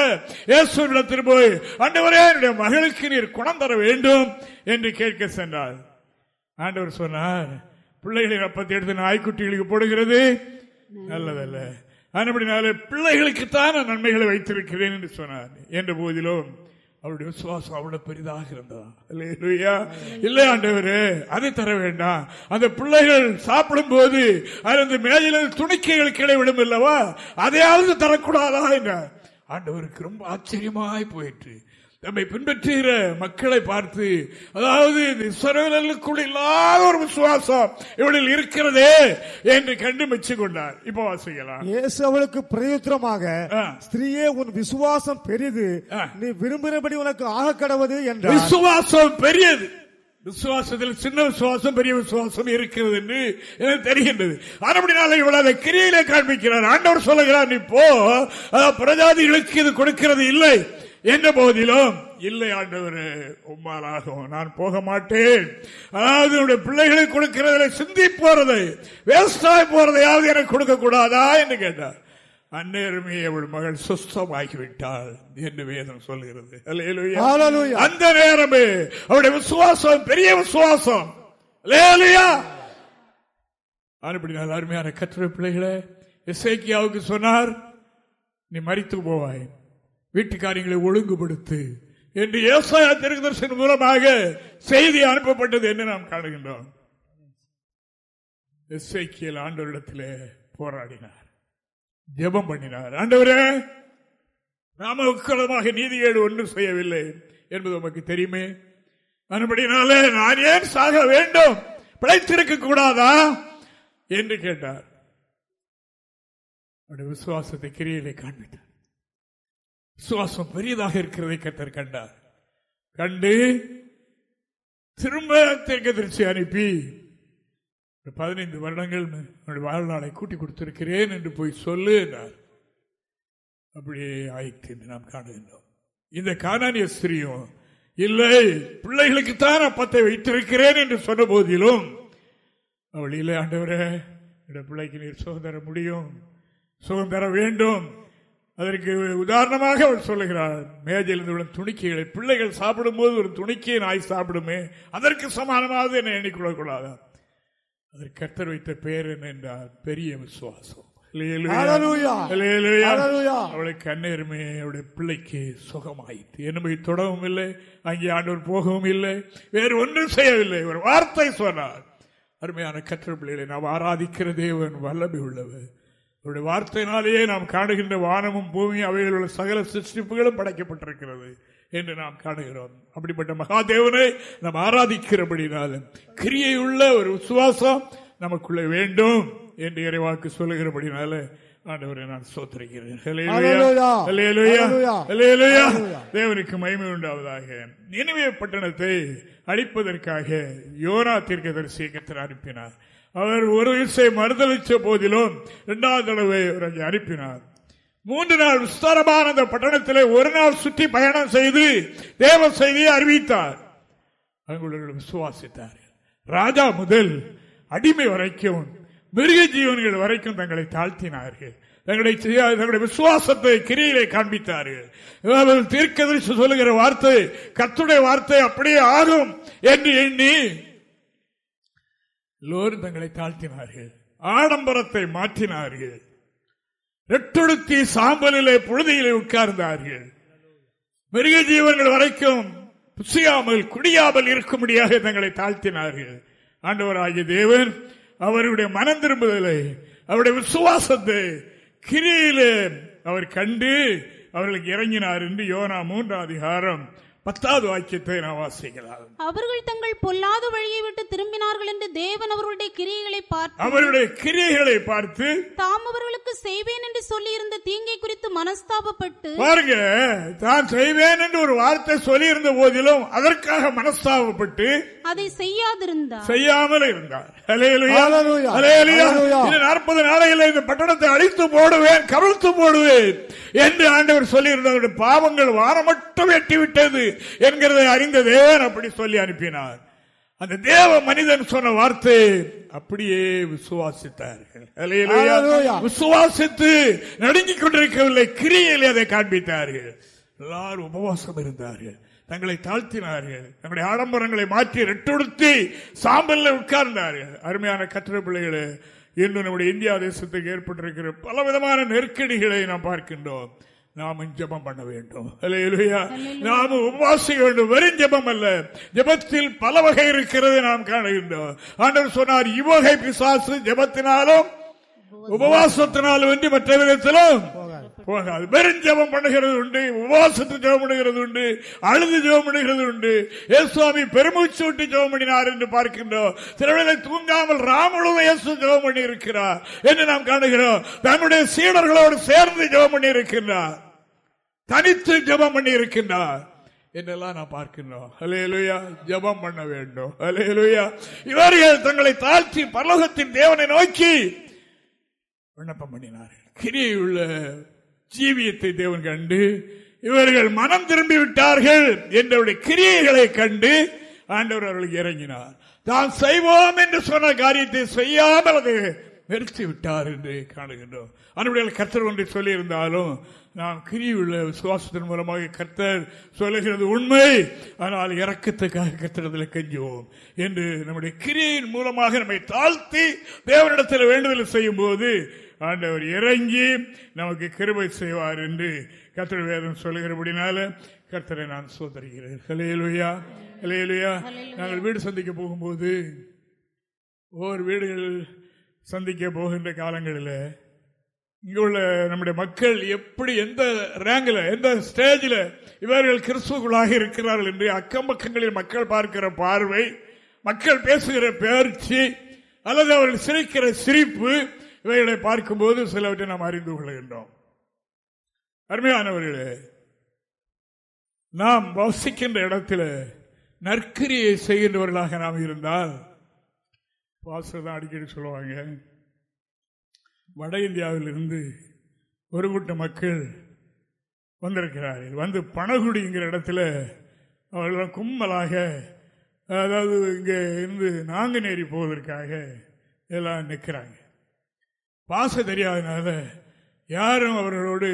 இயேசுவிடத்தில் போய் அண்டவரே என்னுடைய மகளுக்கு நீர் குணம் தர வேண்டும் என்று கேட்க சென்றார். ஆண்டவர் சொன்னார் பிள்ளைகளை அப்பத்தை எடுத்து நாய்க்குட்டிகளுக்கு போடுகிறது. நல்லதல்ல. அதுபடினால பிள்ளைகளுக்குத்தான் நான் நன்மைகளை வைத்திருக்கிறேன் என்று சொன்னார். என்ற போதிலும் அவருடைய விசுவாசம் அவ்வளவு பெரிதாக இருந்ததா? இல்லை ஆண்டவரு அதை தர வேண்டாம். அந்த பிள்ளைகள் சாப்பிடும் போது அந்த மேஜில துணிக்கைகள் கீழே விடும் அல்லவா? அதையாவது தரக்கூடாதா? என்ற ஆண்டவருக்கு ரொம்ப ஆச்சரியமாய் போயிற்று. நம்மை பின்பற்றுகிற மக்களை பார்த்து அதாவது இஸ்ரவேலுக்குள் இல்லாத ஒரு விசுவாசம் இவளில் இருக்கிறதே என்று கண்டு மெச்சு கொண்டார் இப்ப வாசிக்கலாம். இயேசு அவளுக்கு பிரயுத்திரமாக. ஸ்திரீயே உன் விசுவாசம் பெரிது. நீ விரும்பினபடி உனக்கு ஆக கடவது என்றார். விசுவாசம் பெரியது. விசுவாசத்தில் சின்ன விசுவாசம் பெரிய விசுவாசம் இருக்கிறது என்று எனக்கு தெரிகின்றது. அப்படினால இவ்வளவு அதை கிரியிலே காண்பிக்கிறார். ஆண்டவர் சொல்லுகிறார் நீ போ. பிரஜாதிகளுக்கு இது கொடுக்கிறது இல்லை. என்ற போதிலும்? இல்லை ஆண்டவர் உம்மாலாகும் நான் போக மாட்டேன். அதாவது உன்னுடைய பிள்ளைகளுக்கு கொடுக்கிறதில்லை சிந்தி போறதை வேஸ்டாய் போறதையாவது எனக்கு கொடுக்க கூடாதா என்று கேட்டார். அந்நேரமே அவள் மகள் சுஸ்தமாகிவிட்டாள் என்று வேதம் சொல்கிறது. அந்த நேரமே அவருடைய விசுவாசம் பெரிய விசுவாசம். அருமையான கற்ற பிள்ளைகளே எசேக்கியாவுக்கு சொன்னார் நீ மறித்து போவாய். வீட்டு காரியங்களை ஒழுங்குபடுத்து என்று ஏசாயா திருதர்சன் மூலமாக செய்தி அனுப்பப்பட்டது என்று நாம் காணுகின்றோம். எஸ்ஐக்கியல் ஆண்டவரிடத்திலே போராடினார். ஜெபம் பண்ணினார். ஆண்டவரே நாம உக்கலமாக நீதிகேடு ஒன்றும் செய்யவில்லை என்பது உமக்கு தெரியுமே. மறுபடினாலே நான் ஏன் சாக வேண்டும்? பிழைத்திருக்க கூடாதா? என்று கேட்டார். விசுவாசத்தை கிரியலை காண்பித்தார். விசுவாசம் பெரியதாக இருக்கிறதை கத்தர் கண்டார். கண்டு திரும்ப தெற்கதிர்ச்சி அனுப்பி. ஒரு பதினைந்து வருடங்கள் உன்னுடைய வாழ்நாளை கூட்டி கொடுத்திருக்கிறேன் என்று போய் சொல்லு என்றார். அப்படியே ஆயிற்று என்று நாம் காணுகின்றோம் இந்த காணானிய ஸ்திரியும் இல்லை பிள்ளைகளுக்குத்தான் அப்பத்தை வைத்திருக்கிறேன் என்று சொன்ன போதிலும் அவள் இல்லை ஆண்டவரே என்னுடைய பிள்ளைக்கு நீர் சுகம் தர முடியும். சுகம் தர வேண்டும். அதற்கு உதாரணமாக அவள் சொல்லுகிறார் மேஜையிலிருந்து விழும் துணிக்கைகளை பிள்ளைகள் சாப்பிடும்போது ஒரு துணிக்கையை நாய் சாப்பிடுமே அதற்கு சமானமாவது என்னை எண்ணிக்கொள்ளக்கூடாதா? அதற்கு கர்த்தர் வைத்த பெயர் என்ன என்றால் பெரிய விசுவாசம். அவளுக்கு கண்ணேருமே அவளுடைய பிள்ளைக்கு சுகமாயிற்று. என்னை தொடவும் இல்லை அங்கே ஆண்டவர் போகவும் இல்லை வேறு ஒன்றும் செய்யவில்லை. ஒரு வார்த்தை சொன்னார். அருமையான கற்ற பிள்ளைகளை நாம் ஆராதிக்கிற தேவன் வல்லமை உள்ளவர். அவருடைய வார்த்தையினாலேயே நாம் காணுகின்ற வானமும் பூமியும் அவையில் உள்ள சகல சிருஷ்டிப்புகளும் படைக்கப்பட்டிருக்கிறது என்று நாம் காணுகிறோம். அப்படிப்பட்ட மகாதேவனை நாம் ஆராதிக்கிறபடினாலும் கிரியையுள்ள ஒரு விசுவாசம் நமக்குள்ள வேண்டும் என்று இறைவாக்கு சொல்லுகிறபடினால ஆண்டவரை நான் சோத்திருக்கிறேன். தேவனுக்கு மகிமை உண்டாவதாக. நினைவே பட்டணத்தை அழிப்பதற்காக யோனா தீர்க்கதரிசியை கத்தர் அனுப்பினார். அவர் ஒரு இசை மறுதளித்த போதிலும் இரண்டாவது தடவை அவர் அங்கே அனுப்பினார். மூன்று நாள் விஸ்தாரமான அந்த பட்டணத்திலே ஒரு நாள் சுற்றி பயணம் செய்து தேவ செய்தியை அறிவித்தார். அவங்களுடைய விசுவாசித்தார் ராஜா முதல் அடிமை வரைக்கும் மிருக ஜீவன்கள் வரைக்கும் தங்களை தாழ்த்தினார்கள். தங்களை தங்களுடைய விசுவாசத்தை கிரியிலே காண்பித்தார்கள். அதாவது தீர்க்கதரிசி சொல்லுகிற வார்த்தை கத்துடைய வார்த்தை அப்படியே ஆகும் என்று எண்ணி எல்லோரும் தங்களை தாழ்த்தினார்கள். ஆடம்பரத்தை மாற்றினார்கள். ரெட்டொடுத்தி சாம்பலிலே புழுதியிலே உட்கார்ந்தார்கள். மிருக ஜீவன்கள் வரைக்கும் புசியாமல் குடியாமல் இருக்கும்படியாக தங்களை தாழ்த்தினார்கள். ஆண்டவராகிய தேவன் அவருடைய மனம் திரும்புதலை அவருடைய விசுவாசத்தை கிரியிலே அவர் கண்டு அவர்களுக்கு இறங்கினார் என்று யோனா மூன்றாம் அதிகாரம் பத்தாவது வாக்கியத்தை நான் வாசிக்கலாம் அவர்கள் தங்கள் பொல்லாத வழியை விட்டு திரும்பினார்கள் என்று தேவன் அவர்களுடைய கிரியைகளை பார்த்து அவருடைய கிரியைகளை பார்த்து தாம் அவர்களுக்கு செய்வேன் என்று சொல்லியிருந்த தீங்கை குறித்து மனஸ்தாபப்பட்டு பாருங்க தான் செய்வேன் என்று ஒரு வார்த்தை சொல்லியிருந்த போதிலும் அதற்காக மனஸ்தாபப்பட்டு அதை செய்யாதிருந்தார். செய்யாமல் இருந்தார். நாற்பது நாளையில் இந்த பட்டணத்தை அழித்து போடுவேன் கவிழ்த்து போடுவேன் என்று ஆண்டவர் சொல்லியிருந்தவருடைய பாவங்கள் வாரம் மட்டும் எட்டிவிட்டது. என்கிறதை அறிந்த தேவன் அப்படி சொல்லி அனுப்பினார். அந்த தேவ மனிதன் சொன்ன வார்த்தை அப்படியே விசுவாசித்தார்கள். விசுவாசித்து நடுங்கிக் கொண்டிருக்கவில்லை கிரியிலே அதை காண்பித்தார்கள். எல்லாரும் உபவாசம் இருந்தார்கள். தங்களை தாழ்த்தினார்கள். தங்களுடைய ஆடம்பரங்களை மாற்றி ரெட்டொடுத்தி சாம்பல்ல உட்கார்ந்தார்கள். அருமையான கற்ற பிள்ளைகளே இன்று நம்முடைய இந்தியா தேசத்துக்கு ஏற்பட்டிருக்கிற பலவிதமான நெருக்கடிகளை நாம் பார்க்கின்றோம். நாம ஜபம் பண்ண வேண்டும். நாம உபவாசிக்க வேண்டும் வெறும் ஜபம் அல்ல. ஜபத்தில் பல வகை இருக்கிறது நாம் காணுகின்றோம். ஆண்டவர் சொன்னார் இவ்வகை பிசாசு ஜபத்தினாலும் உபவாசத்தினாலும் என்று மற்ற விதத்திலும் வெறும் ஜபம் பண்ணுகிறது உண்டு உபவாசத்து ஜபம் பண்ணுகிறது உண்டு அழுது ஜபம் பண்ணுகிறது உண்டு. ஏசுவாமி பெருமூச்சு விட்டு ஜபம் பண்ணினார் என்று பார்க்கின்றோம். சிலவேளை தூங்காமல் ராமுழுவதும் இயேசு ஜபம் பண்ணி இருக்கிறார் என்று நாம் காணுகிறோம். தன்னுடைய சீடர்களோடு சேர்ந்து ஜபம் பண்ணி இருக்கின்றார் தனித்து ஜபம் பண்ணி இருக்கின்றார் என்னெல்லாம் நான் பார்க்கின்றோம். அலையலுயா ஜபம் பண்ண வேண்டும். அலையலுயா இவர்கள் தங்களை தாழ்த்தி பரலோகத்தின் தேவனை நோக்கி விண்ணப்பம் பண்ணினார்கள். கிரியுள்ள ஜீவியத்தை தேவன் கண்டு இவர்கள் மனம் திரும்பி விட்டார்கள் என்றவருடைய கிரியைகளை கண்டு ஆண்டவர் அவர்களுக்கு இறங்கினார். தான் செய்வோம் என்று சொன்ன காரியத்தை செய்யாமல் அது நிறுத்தி விட்டார் என்று காணுகின்றோம். அன்புடைய கர்த்தர் ஒன்றை சொல்லியிருந்தாலும் நாம் கிரியுள்ள விசுவாசத்தின் மூலமாக கர்த்தர் சொல்லுகிறது உண்மை ஆனால் இறக்கத்துக்காக கர்த்தரத்தில் கெஞ்சுவோம் என்று நம்முடைய கிரியின் மூலமாக நம்மை தாழ்த்தி தேவனிடத்தில் வேண்டுதல் செய்யும் போது ஆண்டவர் இறங்கி நமக்கு கிருபை செய்வார் என்று கத்திர வேதம் சொல்லுகிறபடினால கர்த்தரை நான் சோதரிகிறேன் ஹலேலுயா ஹலேலுயா நாங்கள் வீடு சந்திக்க போகும்போது ஒவ்வொரு வீடுகள் சந்திக்க போகின்ற காலங்களில் இங்குள்ள நம்முடைய மக்கள் எப்படி எந்த ரேங்கில் எந்த ஸ்டேஜில் இவர்கள் கிறிஸ்துவர்களாக இருக்கிறார்கள் என்று அக்கம் பக்கங்களில் மக்கள் பார்க்கிற பார்வை மக்கள் பேசுகிற பேர்ச்சி அல்லது அவர்கள் சிரிக்கிற சிரிப்பு இவைகளை பார்க்கும்போது சிலவற்றை நாம் அறிந்து கொள்கின்றோம் அருமையானவர்களே நாம் வசிக்கின்ற இடத்துல நற்கரியை செய்கின்றவர்களாக நாம் இருந்தால் பாஸ்டர் தான் அடிக்கடி சொல்லுவாங்க வட இந்தியாவிலிருந்து ஒரு கூட்ட மக்கள் வந்திருக்கிறார்கள். வந்து பணகுடிங்கிற இடத்துல அவர்கள் கும்பலாக அதாவது இங்கே இருந்து நாங்குநேரி போவதற்காக எல்லாம் நிற்கிறாங்க. பாச தெரியாதனால யாரும் அவர்களோடு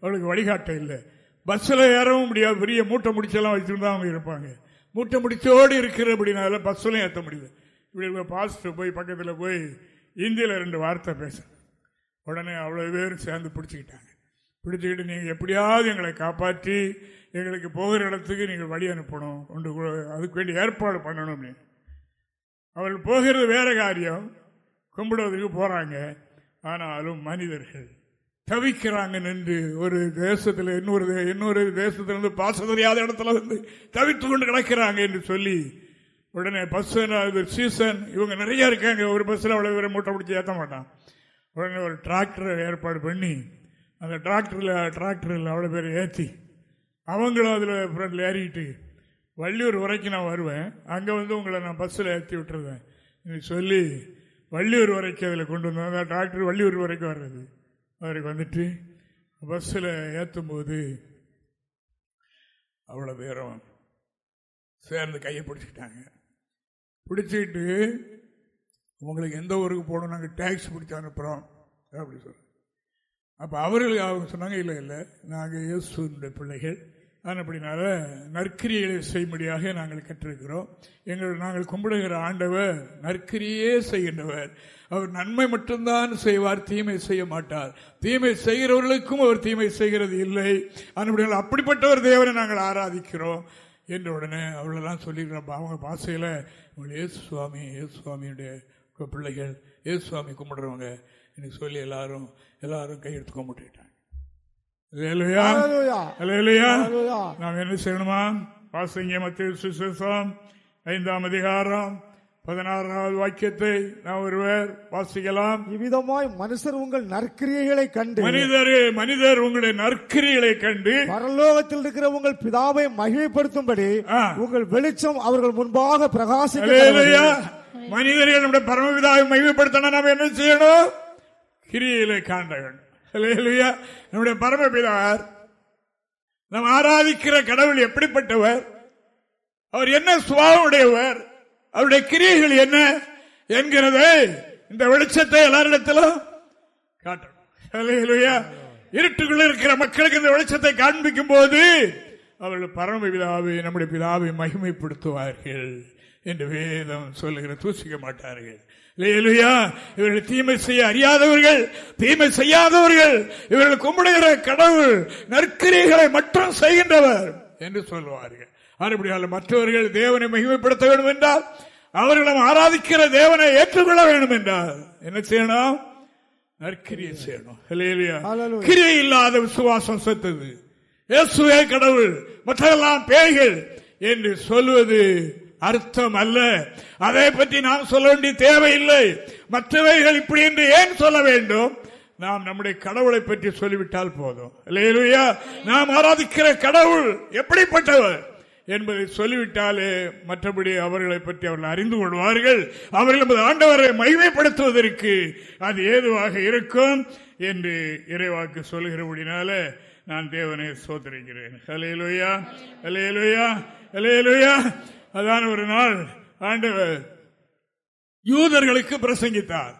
அவளுக்கு வழிகாட்ட இல்லை. பஸ்ஸில் ஏறவும் முடியாது. பெரிய மூட்டை முடிச்செல்லாம் வச்சுருந்தா அவங்க இருப்பாங்க. மூட்டை முடிச்சோடு இருக்கிறபடினால பஸ்ஸிலும் ஏற்ற முடியல. இப்படி பாஸ்டர் போய் பக்கத்தில் போய் இந்தியில் ரெண்டு வார்த்தை பேச. உடனே அவ்வளோ பேரும் சேர்ந்து பிடிச்சிக்கிட்டாங்க. பிடிச்சிக்கிட்டு நீங்கள் எப்படியாவது எங்களை காப்பாற்றி எங்களுக்கு போகிற இடத்துக்கு நீங்கள் வழி அனுப்பணும். கொண்டு அதுக்கு வேண்டிய ஏற்பாடு பண்ணணும் அப்படின்னு. அவர்கள் போகிறது வேறு காரியம். கும்பிடுவதற்கு போகிறாங்க ஆனாலும் மனிதர்கள் தவிக்கிறாங்க நின்று. ஒரு தேசத்தில் இன்னொரு இன்னொரு தேசத்திலிருந்து பாச தெரியாத இடத்துல வந்து தவித்து கொண்டு கிடக்கிறாங்க என்று சொல்லி உடனே பஸ் சீசன் இவங்க நிறைய இருக்காங்க. ஒரு பஸ்ஸில் அவ்வளோ பேரை மூட்டை பிடிச்சி ஏற்ற மாட்டான். உடனே ஒரு டிராக்டர் ஏற்பாடு பண்ணி அந்த டிராக்டரில் டிராக்டரில் அவ்வளோ பேர் ஏற்றி அவங்களும் அதில் ஃப்ரெண்டில் ஏறிக்கிட்டு வள்ளியூர் வரைக்கும் நான் வருவேன். அங்கே வந்து உங்களை நான் பஸ்ஸில் ஏற்றி விட்டுருவேன். சொல்லி வள்ளியூர் வரைக்கும் அதில் கொண்டு வந்தோம். டாக்டர் வள்ளியூர் வரைக்கும் வர்றது. அவருக்கு வந்துட்டு பஸ்ஸில் ஏற்றும் போது அவ்வளோ பேரும் சேர்ந்து கையை பிடிச்சிக்கிட்டாங்க. பிடிச்சிக்கிட்டு உங்களுக்கு எந்த ஊருக்கு போகணும்? நாங்கள் டேக்ஸ் பிடிச்சி அனுப்புகிறோம் அப்படி சொல்கிறோம் அப்போ அவர்கள் அவங்க சொன்னாங்க இல்லை இல்லை. நாங்கள் இயேசுடைய பிள்ளைகள். அப்படினால நற்கிரியை செய்யும்படியாக நாங்கள் கற்றிருக்கிறோம். எங்கள் நாங்கள் கும்பிடுகிற ஆண்டவர் நற்கிரியே செய்கின்றவர். அவர் நன்மை மட்டும்தான் செய்வார் தீமை செய்ய மாட்டார். தீமை செய்கிறவர்களுக்கும் அவர் தீமை செய்கிறது இல்லை. அப்படிப்பட்ட அப்படிப்பட்டவர் தேவனை நாங்கள் ஆராதிக்கிறோம் என்ற உடனே அவளெல்லாம் சொல்லியிருக்கிறோம் அவங்க பாசையில் ஏசு சுவாமி ஏசு சுவாமியுடைய பிள்ளைகள் ஏசு சுவாமி கும்பிடுறவங்க இன்னைக்கு சொல்லி எல்லாரும் எல்லாரும் கையெடுத்து கும்பிட்டுட்டாங்க நாம் என்ன செய்யணுமா? வாசிங்க மத்திய சுசேஷம் ஐந்தாம் அதிகாரம் பதினாறாவது வாக்கியத்தை நாம் ஒருவர் வாசிக்கலாம். இவ்விதமாய் மனுஷர் உங்கள் நற்கிரியைகளை கண்டு. மனிதர் மனிதர் உங்களுடைய நற்கிரிகளை கண்டு. பரலோகத்தில் இருக்கிற உங்கள் பிதாவை மகிமைப்படுத்தும்படி உங்கள் வெளிச்சம் அவர்கள் முன்பாக பிரகாசிக்க மனிதர்கள் நம்முடைய பரமபிதாவை மகிமைப்படுத்தணும் நாம் என்ன செய்யணும்? கிரியிலே காண்ட வேண்டும் நம்முடைய பரமபிதார் நாம் ஆராதிக்கிற கடவுள் எப்படிப்பட்டவர்? அவர் என்ன சுவாவம் உடையவர் அவருடைய கிரியைகள் என்ன என்கிறதை இந்த வெளிச்சத்தை எல்லாரிடத்திலும் காட்டணும். இருட்டுக்குள்ள இருக்கிற மக்களுக்கு இந்த வெளிச்சத்தை காண்பிக்கும் போது அவர்கள் பரம பிதாவை நம்முடைய பிதாவை மகிமைப்படுத்துவார்கள் என்று வேதம் சொல்லுகிற தூசிக்க மாட்டார்கள். இவர்கள் தீமை செய்ய அறியாதவர்கள் தீமை செய்யாதவர்கள் இவர்கள் கும்பிடுகிற கடவுள் நற்கிரிகளை மட்டும் செய்கின்றவர் என்று சொல்லுவார்கள் அதுபடியால் மற்றவர்கள் தேவனை மகிமைப்படுத்த வேண்டும் என்றால் அவர்களும் ஆராதிக்கிற தேவனை ஏற்றுக்கொள்ள வேண்டும் என்றால் என்ன செய்யணும்? நற்கிரியை செய்யணும். கிரியை இல்லாத விசுவாசம் செத்தது. இயேசுவே கடவுள் மற்றெல்லாம் பேய்கள் என்று சொல்வது அர்த்தம் அல்ல. அதை பற்றி நாம் சொல்ல வேண்டிய தேவையில்லை. மற்றவைகள் இப்படி என்று ஏன் சொல்ல வேண்டும்? நாம் நம்முடைய கடவுளை பற்றி சொல்லிவிட்டால் போதும். இல்லையா நாம் ஆராதிக்கிற கடவுள் எப்படிப்பட்டவர் என்பதை சொல்லிவிட்டாலே மற்றபடி அவர்களை பற்றி அவர்கள் அறிந்து கொள்வார்கள். அவர்கள் ஆண்டவரை மகிமைப்படுத்துவதற்கு அது ஏதுவாக இருக்கும் என்று இறைவாக்கு சொல்கிறபடினால நான் தேவனை சோதரிக்கிறேன். அலையலுயா அலையலுயா அலையலுயா அதான் ஒரு நாள் ஆண்டவர் யூதர்களுக்கு பிரசங்கித்தார்.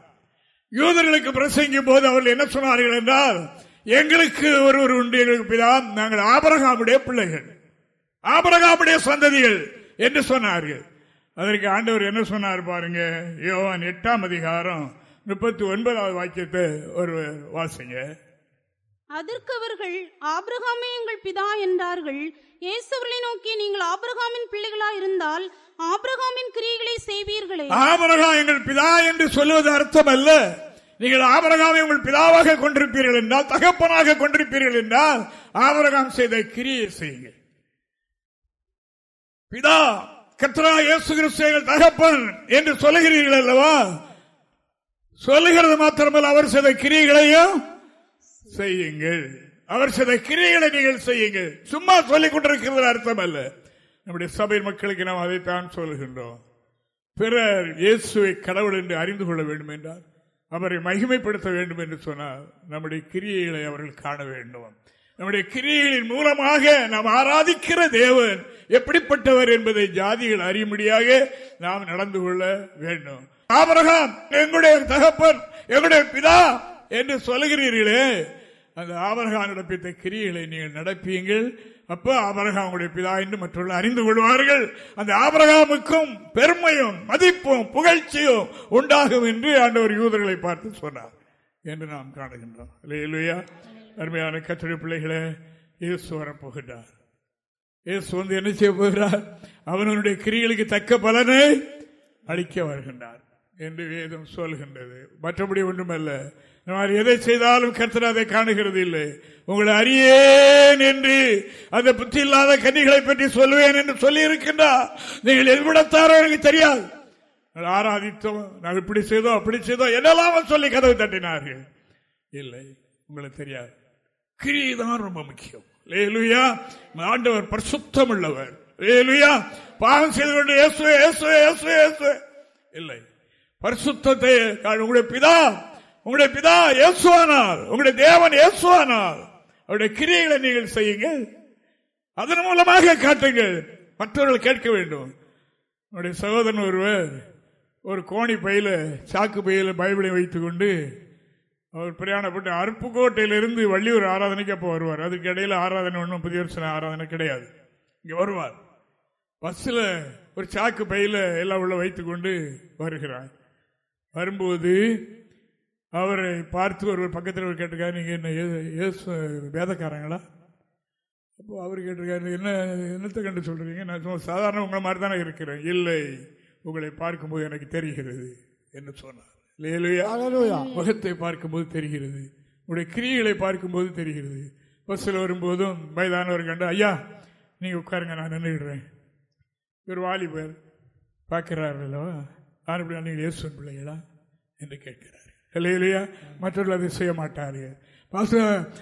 யூதர்களுக்கு பிரசங்கிக்கும் போது அவர்கள் என்ன சொன்னார்கள் என்றால் எங்களுக்கு ஒருவர் உண்டு எங்களுக்கு பிதா நாங்கள் ஆபரகாமுடைய பிள்ளைகள். ஆபரகாமுடைய சந்ததிகள் என்று சொன்னார்கள். அதற்கு ஆண்டவர் என்ன சொன்னார் பாருங்க யோவான் எட்டாம் அதிகாரம் முப்பத்தி ஒன்பதாவது வாக்கியத்தை ஒரு வாசிங்க. அதற்கு அவர்கள் ஆபிரகாமே எங்கள் பிதா என்றார்கள். இயேசுவர்களை நோக்கி நீங்கள் ஆபிரகாமின் பிள்ளைகளா இருந்தால் ஆபிரகாமின் கிரியைகளை செய்வீர்களே. ஆபிரகாம் எங்கள் பிதா என்று சொல்லுவது அர்த்தம் அல்ல நீங்கள் ஆபரகாமை உங்கள் பிதாவாக கொண்டிருப்பீர்கள் என்றால் தகப்பனாக கொண்டிருப்பீர்கள் என்றால் ஆபரகாம் செய்த கிரியை செய்யுங்கள். பிதா கத்ரா இயேசு கிறிஸ்துவர்கள் தகப்பன் என்று சொல்லுகிறீர்கள் அல்லவா? சொல்லுகிறது மாத்திரமல்ல அவர் செய்த கிரியைகளையும் செய்யுங்கள். அவர் சில கிரியைகளை நீங்கள் செய்யுங்கள். சும்மா சொல்லிக் கொண்டிருக்கிறது அர்த்தம் அல்ல நம்முடைய சபை மக்களுக்கு நாம் அதைத்தான் சொல்லுகின்றோம் பிறர் இயேசுவை கடவுள் என்று அறிந்து கொள்ள வேண்டும் என்றால் அவரை மகிமைப்படுத்த வேண்டும் என்று சொன்னால் நம்முடைய கிரியைகளை அவர்கள் காண வேண்டும். நம்முடைய கிரியைகளின் மூலமாக நாம் ஆராதிக்கிற தேவன் எப்படிப்பட்டவர் என்பதை ஜாதிகள் அறியும்படியாக நாம் நடந்து கொள்ள வேண்டும். ஆபரகாம் எங்களுடைய தகப்பன் எங்களுடைய பிதா என்று சொல்லுகிறீர்களே அந்த ஆபரகான் நடப்பித்த கிரியைகளை நீங்கள் நடப்பியுங்கள். அப்ப உங்களுடைய பிதா என்று மற்றவர்கள் அறிந்து கொள்வார்கள். அந்த ஆபரகாமுக்கும் பெருமையும் மதிப்பும் புகழ்ச்சியும் உண்டாகும் என்று ஆண்டவர் யூதர்களை பார்த்து சொன்னார் என்று நாம் காணுகின்றோம். இல்லையா அருமையான கத்திரி பிள்ளைகளை இயேசு வரப்போகின்றார் இயேசு வந்து என்ன செய்ய போகிறார்? அவனுடைய கிரிகளுக்கு தக்க பலனை அளிக்க வருகின்றார் என்று வேதம் சொல்கின்றது. மற்றபடி ஒன்றுமல்ல. நான் எதை செய்தாலும் கர்த்தர் அதை காணுகிறது இல்லை உங்களை அறியேன் என்று அந்த புத்தி இல்லாத கன்னிகளை பற்றி சொல்லுவேன் என்று சொல்லி இருக்கின்றார் நீங்கள் எவ்விடத்தாரோ எனக்கு தெரியாது. ஆராதித்தோம் நாங்கள் இப்படி செய்தோம் அப்படி செய்தோம் என்னெல்லாம் சொல்லி கதவு தட்டினார்கள். இல்லை உங்களுக்கு தெரியாது. கிரி தான் ரொம்ப முக்கியம். லேலுயா ஆண்டவர் பரிசுத்தம் உள்ளவர் லேலுயா பாவம் செய்து கொண்டு இல்லை. பரிசுத்தத்தை உங்களுடைய பிதா உங்களுடைய பிதா இயேசுவானால் உங்களுடைய தேவன் இயேசுவானால் அவருடைய கிரியைகளை நீங்கள் செய்யுங்கள். அதன் மூலமாக காட்டுங்கள். மற்றவர்கள் கேட்க வேண்டும். உங்களுடைய சகோதரன் ஒருவர் ஒரு கோணி பையில சாக்கு பையில பைபிளை வைத்துக் கொண்டு அவர் பிரயாணப்பட்டு அருப்புக்கோட்டையிலிருந்து வள்ளியூர் ஆராதனைக்கு அப்போ வருவார். அதுக்கு இடையில ஆராதனை ஒன்றும் புதிய வருஷம் ஆராதனை கிடையாது. இங்கே வருவார். பஸ்ஸில் ஒரு சாக்கு பையில எல்லாம் உள்ள வைத்துக் கொண்டு வருகிறார். வரும்போது அவரை பார்த்து ஒரு பக்கத்தில் கேட்டிருக்காரு நீங்கள் என்ன ஏசு வேதக்காரங்களா? அப்போ அவர் கேட்டிருக்காரு என்ன என்னத்தை கண்டு சொல்றீங்க? நான் சும்மா சாதாரண உங்களை மாதிரி தானே இருக்கிறேன். இல்லை உங்களை பார்க்கும்போது எனக்கு தெரிகிறது என்று சொன்னார். முகத்தை பார்க்கும்போது தெரிகிறது உடைய கிரியைகளை பார்க்கும்போது தெரிகிறது. பஸ்ஸில் வரும்போதும் வயதானவர் கண்டு ஐயா நீங்க உட்காருங்க நான் நின்றுடுறேன். இவர் வாலிபர் பார்க்கிறார் அல்லவா அப்படி நீங்கள் இயேசுவன் பிள்ளைகளா? என்று கேட்கிறார். இல்லையா மற்றவர்கள் அதை செய்ய மாட்டார்கள் பாச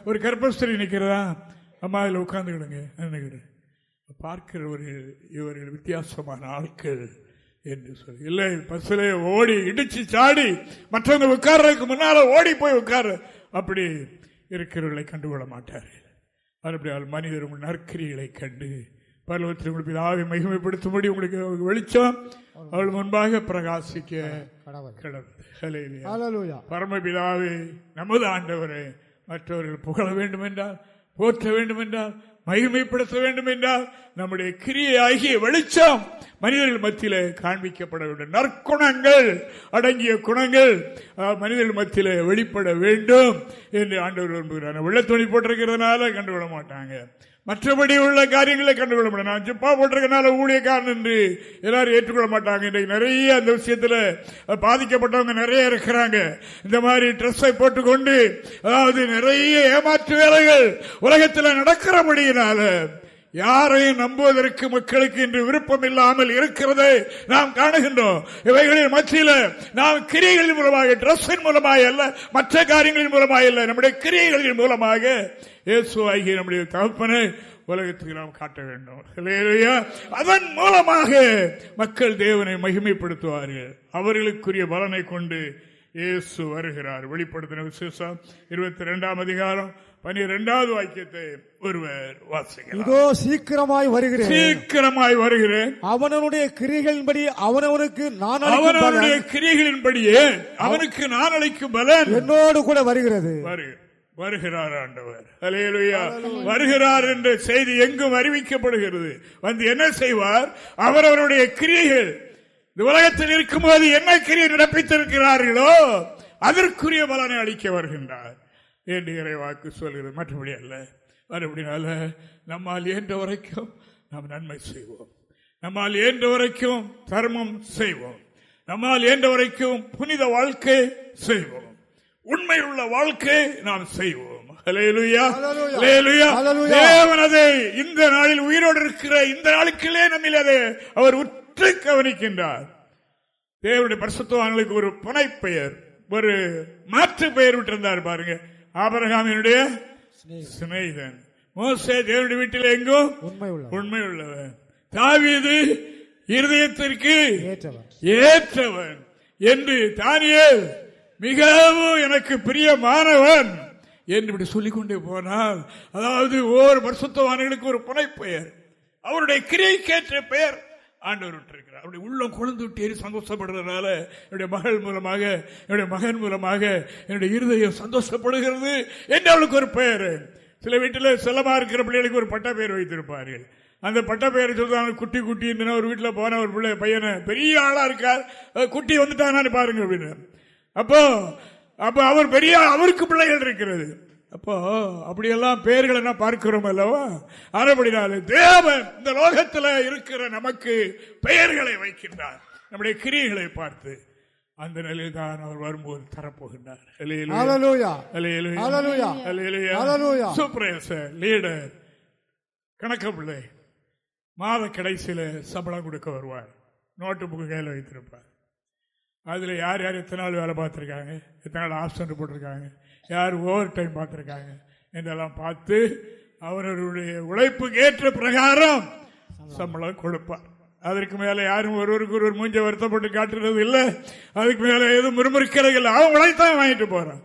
ஒரு கர்ப்பஸ்திரி நிற்கிறதா? அம்மா இதில் உட்காந்துக்கிடுங்க நினைக்கிறேன் பார்க்கிறவர்கள் இவர்கள் வித்தியாசமான ஆட்கள் என்று சொல்லி. இல்லை பஸ்ஸிலே ஓடி இடிச்சு சாடி மற்றவங்க உட்கார்றதுக்கு முன்னால் ஓடி போய் உட்கார. அப்படி இருக்கிறவர்களை கண்டுகொள்ள மாட்டார்கள். அப்படியால் மனிதர் நற்கிரிகளை கண்டு பருவத்தில் உங்களுக்கு ஆவி மகிமைப்படுத்தும்படி உங்களுக்கு வெளிச்சம் அவள் முன்பாக பிரகாசிக்க பரமபிதாவே நமது ஆண்டவரை மற்றவர்கள் புகழ வேண்டும் என்றால் போற்ற வேண்டும் என்றால் மகிமைப்படுத்த வேண்டும் என்றால் நம்முடைய கிரியை ஆகிய வெளிச்சம் மனிதர்கள் மத்தியில காண்பிக்கப்பட வேண்டும். நற்குணங்கள் அடங்கிய குணங்கள் மனிதர்கள் மத்தியில வெளிப்பட வேண்டும் என்று ஆண்டவர் விரும்புகிறார். வெள்ளத்துணி போட்டிருக்கிறதுனால கண்டுவிட மாட்டாங்க. மற்றபடி உள்ள காரியங்களை கண்டுகொள்ள முடியும் நான் ஜிப்பா போட்டிருக்கனால ஊழியக்காரன் என்று எல்லாரும் ஏற்றுக்கொள்ள மாட்டாங்க. இன்றைக்கு நிறைய அந்த விஷயத்துல பாதிக்கப்பட்டவங்க நிறைய இருக்கிறாங்க. இந்த மாதிரி ட்ரெஸ்ஸை போட்டுக்கொண்டு அதாவது நிறைய ஏமாற்று வேலைகள் உலகத்தில் நடக்கிறபடியினால யாரையும் நம்புவதற்கு மக்களுக்கு இன்று விருப்பம் இல்லாமல் இருக்கிறதை நாம் காணுகின்றோம். இவைகளின் மத்தியில் நாம் கிரியைகளின் மூலமாக டிரஸின் மூலமாக அல்ல மற்ற காரியங்களின் மூலமாக அல்ல நம்முடைய கிரியைகளின் மூலமாக இயேசு ஆகிய நம்முடைய தகப்பனை உலகத்துக்கு நாம் காட்ட வேண்டும். அதன் மூலமாக மக்கள் தேவனை மகிமைப்படுத்துவார்கள். அவர்களுக்குரிய பலனை கொண்டு இயேசு வருகிறார். வெளிப்படுத்தின விசேஷம் இருபத்தி ரெண்டாம் அதிகாரம் பனிரெண்டாவது வாக்கியத்தை ஒருவர் வாசிக்கிறார் இதோ சீக்கிரமாய் வருகிறேன். சீக்கிரமாய் வருகிறேன். அவனவனுடைய கிரிகளின்படி அவனவனுக்கு நான் அவனவனுடைய கிரிகளின்படியே அவனுக்கு நான் அளிக்கும் பலன். என்னோடு கூட வருகிறது. வருகிறார் ஆண்டவர். அலையலுயா வருகிறார் என்ற செய்தி எங்கும் அறிவிக்கப்படுகிறது. வந்து என்ன செய்வார்? அவரவருடைய கிரியைகள். இந்த உலகத்தில் இருக்கும்போது என்ன கிரியை நடப்பித்திருக்கிறார்களோ அதற்குரிய பலனை அளிக்க வருகின்றார். என்று இறைவாக்கு சொல்கிறது? மற்றபடி அல்ல. மறுபடினால நம்மால் இயன்ற வரைக்கும் நாம் நன்மை செய்வோம். நம்மால் இயன்ற வரைக்கும் தர்மம் செய்வோம். நம்மால் இயன்ற வரைக்கும் புனித வாழ்க்கை செய்வோம். உண்மை உள்ள வாழ்க்கை நாம் செய்வோம். தேவனதை இந்த நாளில் உயிரோடு இருக்கிற இந்த நாளுக்குள்ளே நம்மில் அதை அவர் உற்று கவனிக்கின்றார். தேவனுடைய பரிசுத்தவான்களுக்கு ஒரு புனை பெயர் ஒரு மாற்று பெயர் விட்டிருந்தார் பாருங்க. ஆபரகாமினுடைய சிநேகிதன். மோசே தேவனுடைய வீட்டில் எங்கும் உண்மை உள்ளவன் தாவீது இருதயத்திற்கு ஏற்றவன் என்று தானியல் மிகவும் எனக்கு பிரியமானவன் என்று இப்படி சொல்லிக்கொண்டே போனால் அதாவது ஒவ்வொரு வருஷத்தவான்களுக்கு ஒரு புனைப்பெயர். அவருடைய கிரியைக்கேற்ற பெயர் ஆண்டவர் விட்டிருக்கிறார். அவருடைய உள்ளம் குழந்து விட்டு சந்தோஷப்படுறதுனால என்னுடைய மகள் மூலமாக என்னுடைய மகன் மூலமாக என்னுடைய இருதயம் சந்தோஷப்படுகிறது என்று அவளுக்கு ஒரு பெயர். சில வீட்டில் செல்லமாக இருக்கிற பிள்ளைகளுக்கு ஒரு பட்ட பெயர் வைத்திருப்பார்கள். அந்த பட்ட பெயர் சொல்றாங்க குட்டி குட்டி ஒரு வீட்டில் போன ஒரு பிள்ளை பையனை பெரிய ஆளாக இருக்கார். குட்டி வந்துட்டானான்னு பாருங்க அப்படின்னு. அப்போ அப்ப அவர் பெரிய அவருக்கு பிள்ளைகள் இருக்கிறது. அப்போ அப்படியெல்லாம் பெயர்கள் என்ன பார்க்கிறோம் அல்லவா? அதுபடினால தேவன் இந்த லோகத்தில் இருக்கிற நமக்கு பெயர்களை வைக்கின்றார். நம்முடைய கிரியைகளை பார்த்து அந்த நிலையில் தான் அவர் வரும்போது தரப்போகின்றார். லீடர் கணக்க பிள்ளை. மாத கடைசியில் சம்பளம் கொடுக்க வருவார். நோட்டு புக்கு கையில் வைத்திருப்பார். அதில் யார் யார் எத்தனை நாள் வேலை பார்த்துருக்காங்க? எத்தனை நாள் ஆப்ஷன் போட்டிருக்காங்க? யார் ஓவர் டைம் பார்த்துருக்காங்க? என்றெல்லாம் பார்த்து அவர்களுடைய உழைப்புக்கு ஏற்ற பிரகாரம் சம்பளம் கொடுப்பார். அதற்கு மேலே யாரும் ஒருவருக்கு ஒருவர் மூஞ்ச வருத்தப்பட்டு காட்டுறது இல்லை. அதுக்கு மேலே எதுவும் முறுமுறுக்கிறது இல்லை. அவன் உழைத்தான் வாங்கிட்டு போகிறான்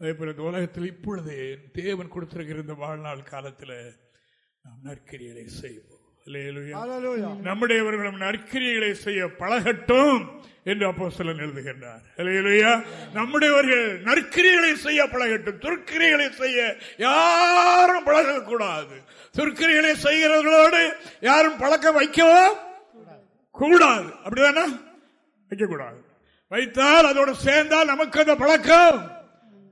அதே போல இந்த உலகத்தில் இப்பொழுது தேவன் கொடுத்திருக்கிற இந்த வாழ்நாள் காலத்தில் நாம் நற்கிரிகளை செய்வோம். நம்முடையவர்களும் நற்கிரிகளை செய்ய பழகட்டும் என்று அப்போ சில எழுதுகின்றார் நம்முடையவர்கள் நற்கிரிகளை செய்ய பழகட்டும். துர்க்கிரிகளை செய்ய யாரும் பழகக்கூடாது. துர்க்கிரிகளை செய்கிறவர்களோடு யாரும் பழக்கம் வைக்கவோ கூடாது. அப்படிதானே? வைக்கக்கூடாது. வைத்தால் அதோடு சேர்ந்தால் நமக்கு அந்த பழக்கம்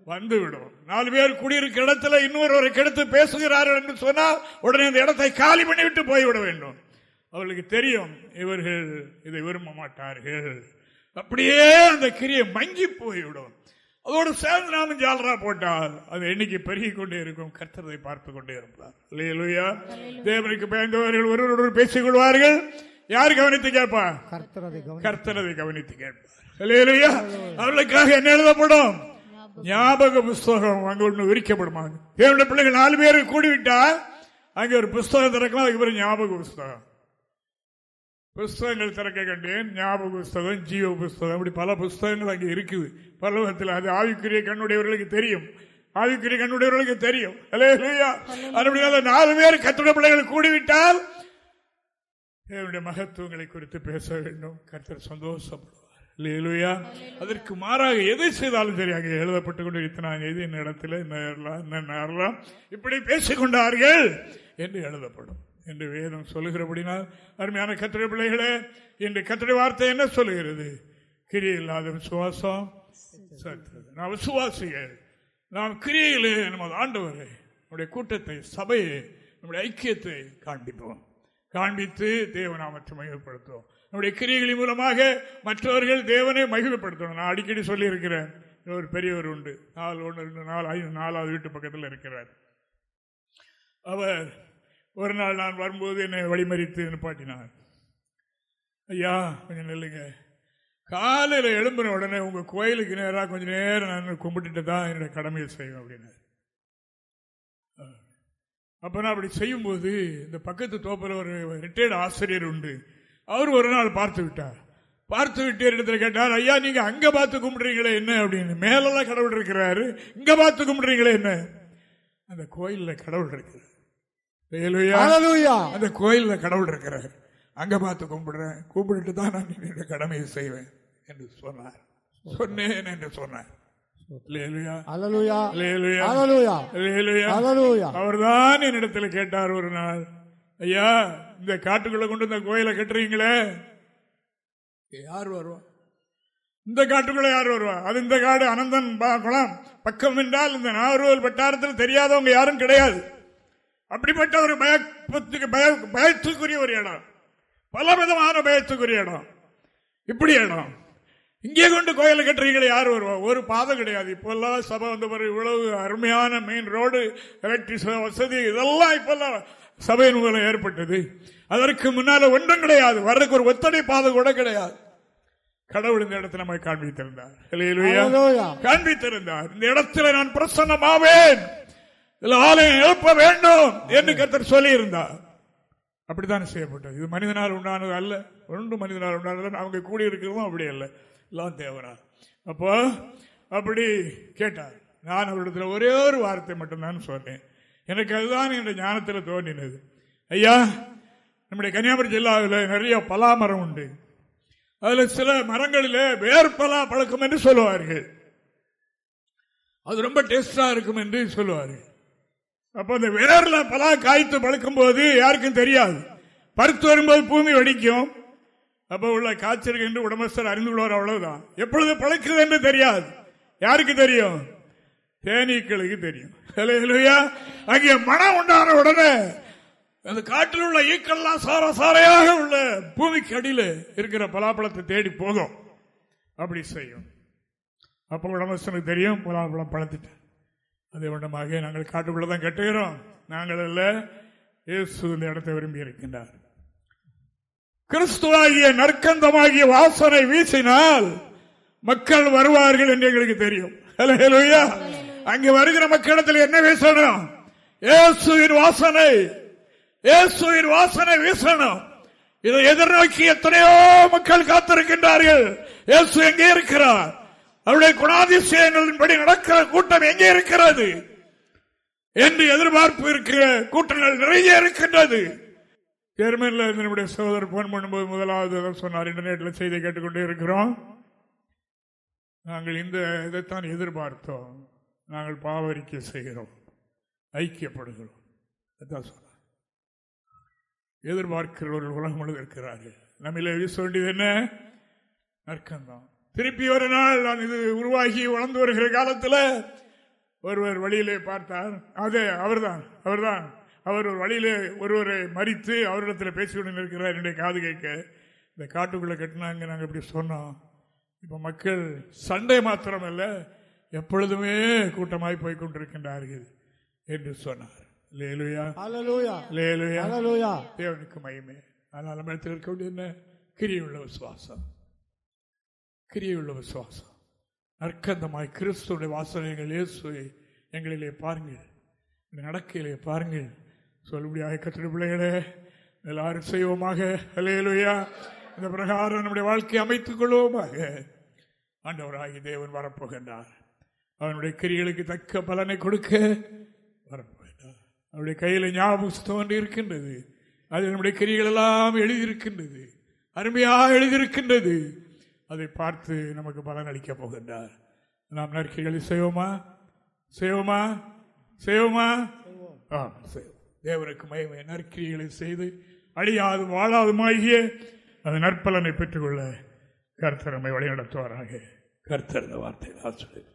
வந்துவிடும். நாலு பேர் குடியிருக்கிற இடத்துல இன்னொரு கெடுத்து பேசுகிறார்கள் என்று சொன்னால் உடனே அந்த இடத்தை காலி பண்ணிவிட்டு போய்விட வேண்டும். அவர்களுக்கு தெரியும் இவர்கள் இதை விரும்ப மாட்டார்கள். அப்படியே அந்த கிரியை மங்கி போய்விடும். அதோடு சேர்ந்து நாம ஜாலரா போட்டால் அது எண்ணிக்கை பெருகி கொண்டே இருக்கும். கர்த்தரை பார்த்து கொண்டே இருப்பார். இல்லையா தேவனுக்கு பயந்தவர்கள் ஒருவரோடு பேசிக் கொள்வார்கள். யார் கவனித்து கேட்பா? கர்த்தரதை கவனித்து கேட்பார். அவர்களுக்காக என்ன எழுதப்படும்? ஞாபக புஸ்தகம் அங்க ஒன்று விரிக்கப்படுமா என்னுடைய பிள்ளைகள் நாலு பேர் கூடிவிட்டா அங்க ஒரு புஸ்தகம் திறக்கலாம் அதுக்கு பிறகு ஞாபக புஸ்தகம் புஸ்தகங்கள் திறக்க கண்டேன் ஞாபக புஸ்தகம் ஜீவ புஸ்தகம் இப்படி பல புஸ்தகங்கள் அங்கே இருக்குது. பலவகத்தில் அது ஆவிக்குரிய கண்ணுடையவர்களுக்கு தெரியும். ஆவிக்குரிய கண்ணுடையவர்களுக்கு தெரியும். அப்படினால நாலு பேர் கத்துடைய பிள்ளைகள் கூடிவிட்டால் என்னுடைய மகத்துவங்களை குறித்து பேச வேண்டும். கருத்தர் சந்தோஷப்படும் இல்லையா அதற்கு மாறாக எதை செய்தாலும் சரி அங்கே எழுதப்பட்டு கொண்டு இது இந்த இடத்துல நேரலாம் இப்படி பேசிக்கொண்டார்கள் என்று எழுதப்படும். என்று வேதம் சொல்லுகிறபடினால் அருமையான கத்திரை பிள்ளைகளே இன்று கத்திரை வார்த்தை என்ன சொல்லுகிறது? கிரி இல்லாத விசுவாசம் நான் விசுவாசிகள். நாம் கிரியிலே நமது ஆண்டவரை நம்முடைய கூட்டத்தை சபையை நம்முடைய ஐக்கியத்தை காண்பிப்போம். காண்பித்து தேவநாமத்தை மையப்படுத்துவோம் நம்முடைய கிரியைகளின் மூலமாக மற்றவர்கள் தேவனை மகிழ்ப்படுத்தணும் நான் அடிக்கடி சொல்லியிருக்கிறேன். ஒரு பெரியவர் உண்டு. நாலு ஒன்று ரெண்டு நாலு ஐந்து நாலாவது வீட்டு பக்கத்தில் இருக்கிறார். அவர் ஒரு நாள் நான் வரும்போது என்னை வழிமறித்து நிப்பாட்டினார். ஐயா கொஞ்சம் நெல்லுங்க. காலையில் எழும்புன உடனே உங்கள் கோயிலுக்கு நேராக கொஞ்சம் நேரம் நான் கும்பிட்டுட்டு தான் என்னுடைய கடமையை செய்வேன் அப்படின்னு அப்போ நான் அப்படி செய்யும்போது இந்த பக்கத்து தோப்பில் ஒரு ரிட்டையர்டு ஆசிரியர் உண்டு. அவர் ஒரு நாள் பார்த்து விட்டார். பார்த்து விட்டு இடத்துல கேட்டார் ஐயா நீங்க அங்க பார்த்து கும்பிடுறீங்களே என்ன? அப்படின்னு. மேலெல்லாம் கடவுள் இருக்கிறாரு. இங்க பார்த்து கும்பிடுறீங்களே என்ன? அந்த கோயில்ல கடவுள் இருக்கிறார். அந்த கோயில்ல கடவுள் இருக்கிறார். அங்க பார்த்து கும்பிடுறேன். கும்பிட்டு தான் நான் என்னுடைய கடமையை செய்வேன் என்று சொன்னார். சொன்னேன் என்று சொன்னார். அவர்தான் என்னிடத்தில் கேட்டார் ஒரு நாள். ஐயா இந்த காட்டுக்குள்ள கொண்டு இந்த கோயிலை கட்டுறீங்களே? யார் வருவா? இந்த காட்டுக்குள்ள யார் வருவா? அது இந்த காடு அனந்தன் குளம். பக்கம் என்றால் இந்த நாகர்கோவில் வட்டாரத்தில் தெரியாதவங்க யாரும் கிடையாது. அப்படிப்பட்ட ஒரு பயத்துக்கு பயத்துக்குரிய ஒரு இடம். பல விதமான பயத்துக்குரிய இடம். இப்படி இடம். இங்கே கொண்டு கோயிலை கட்டுறீங்களே யார் வருவா? ஒரு பாதம் கிடையாது. இப்பெல்லாம் சபை வந்த பிறகு இவ்வளவு அருமையான மெயின் ரோடு எலக்ட்ரிக் வசதி இதெல்லாம் இப்பெல்லாம் சபையின் மூலம் ஏற்பட்டது. அதற்கு முன்னால ஒன்றும் கிடையாது. வர்றதுக்கு ஒரு ஒத்தடை பாதை கூட கிடையாது. கடவுள் இந்த இடத்துல நம்மை காண்பித்திருந்தார். காண்பித்திருந்தார். இந்த இடத்துல நான் பிரசன்னமாவேன். ஆலயம் எழுப்ப வேண்டும் என்று கத்தர் சொல்லி இருந்தார் அப்படித்தான் செய்யப்பட்டது? இது மனிதனால் உண்டானது அல்ல. ஒன்று மனிதனால் உண்டானது அவங்க கூடி இருக்கிறதும் அப்படி அல்ல. எல்லாம் தேவனா அப்போ அப்படி கேட்டார். நான் அவரிடத்தில் ஒரே ஒரு வார்த்தை மட்டும்தான் சொன்னேன். எனக்கு அதுதான் என்ற ஞானத்தில் தோன்றினது. ஐயா நம்முடைய கன்னியாகுமரி ஜில்லாவில் நிறைய பலா மரம் உண்டு. அதில் சில மரங்களில் வேர்பலா பழக்கம் என்று சொல்லுவார்கள். அது ரொம்ப டேஸ்டாக இருக்கும் என்று சொல்லுவார்கள். அப்போ அந்த வேர்ல பலா காய்த்து பழக்கும் போது யாருக்கும் தெரியாது. பருத்து வரும்போது பூமி வெடிக்கும். அப்போ உள்ள காய்ச்சல் என்று உடம்பஸ்தர் அறிந்து கொள்வார் அவ்வளவுதான். எப்பொழுது பழக்குது என்று தெரியாது. யாருக்கு தெரியும்? தேனீக்களுக்கு தெரியும். அங்கே மனம் உண்டான உடனே அந்த காட்டில் உள்ள ஈக்கள்லாம் சார சாரையாக உள்ள பூமிக்கு அடியில் இருக்கிற பலாப்பழத்தை தேடி போகும். அப்படி செய்யும். அப்ப உடம்பசனுக்கு தெரியும் பலாப்பழம் பழத்திட்டேன் அதே வண்ணமாக நாங்கள் காட்டுக்குள்ளதான் கட்டுகிறோம். நாங்கள் அல்ல இயேசு இந்த இடத்தை விரும்பி இருக்கின்றார். கிறிஸ்துவாகிய நற்கந்தமாகிய வாசனை வீசினால் மக்கள் வருவார்கள் என்று எங்களுக்கு தெரியும். அங்கே வருகிற மக்களிடத்தில் என்ன வீசணும்? இயேசுவின் வாசனை. இயேசுவின் வாசனை வீசணும். இதை எதிர்நோக்கி எத்தனையோ மக்கள் காத்திருக்கின்றார்கள். இயேசு எங்கே இருக்கிறார்? அவருடைய குணாதிசயங்களின்படி நடக்கிற கூட்டம் எங்கே இருக்கிறது? என்று எதிர்பார்ப்பு இருக்கிற கூட்டங்கள் நிறைய இருக்கின்றது. ஜெர்மனியில் நம்முடைய சகோதரர் போன் பண்ணும்போது முதலாவது சொன்னார். இன்டர்நெட்ல செய்தி கேட்டுக்கொண்டே இருக்கிறோம். நாங்கள் இந்த இதைத்தான் எதிர்பார்த்தோம். நாங்கள் பாவரிக்கை செய்கிறோம். ஐக்கியப்படுகிறோம். சொன்னார். எதிர்பார்க்கிறவர்கள் உலகம் முழுவதும் இருக்கிறார்கள் நம்மள வீச வேண்டியது என்ன? நற்கந்தான். திருப்பி ஒரு நாள் நான் இது உருவாகி வளர்ந்து வருகிற காலத்தில் ஒருவர் வழியிலே பார்த்தார். அதே அவர்தான் அவர்தான். அவர் ஒரு வழியிலே ஒருவரை மறித்து அவரிடத்தில் பேசிக்கொண்டு இருக்கிறார் என்னுடைய காது கேட்க. இந்த காட்டுக்குள்ளே கட்டினாங்க நாங்கள் இப்படி சொன்னோம். இப்போ மக்கள் சண்டை மாத்திரமல்ல எப்பொழுதுமே கூட்டமாய் போய் கொண்டிருக்கின்றார்கள் என்று சொன்னார். தேவனுக்கு மயமே ஆனால் நம்ம இடத்தில் இருக்க வேண்டிய என்ன? கிரியுள்ள விசுவாசம். கிரியுள்ள விசுவாசம். நற்கந்தமாய் கிறிஸ்துடைய வாசனைகள் இயேசுவை எங்களிலே பாருங்கள். நடக்கையிலே பாருங்கள். சொல்லுபடியாக கத்திர பிள்ளைகளே எல்லாரும் செய்வோமாக. அலையலுயா இந்த பிரகாரம் நம்முடைய வாழ்க்கையை அமைத்துக் கொள்வோமாக. ஆண்டவராகி தேவன் வரப்போகின்றார். அவனுடைய கிரிகளுக்கு தக்க பலனை கொடுக்க வரப்போகின்றார் அவருடைய கையில் ஞாபகம் தோன்று இருக்கின்றது. அது நம்முடைய கிரிகள் எல்லாம் எழுதியிருக்கின்றது. அருமையாக எழுதியிருக்கின்றது. அதை பார்த்து நமக்கு பலன் அளிக்கப் போகின்றார். நாம் நற்கைகளை செய்வோமா? செய்வோமா? செய்வோமா? ஆ செய்வோம். தேவனுக்கு மகிமை நற்கிரிகளை செய்து அழியாது வாழாதுமாகிய அந்த நற்பலனை பெற்றுக்கொள்ள கர்த்தரமை வழிநடத்துவாராக. கர்த்தர் இந்த வார்த்தை ஆசிரியர்.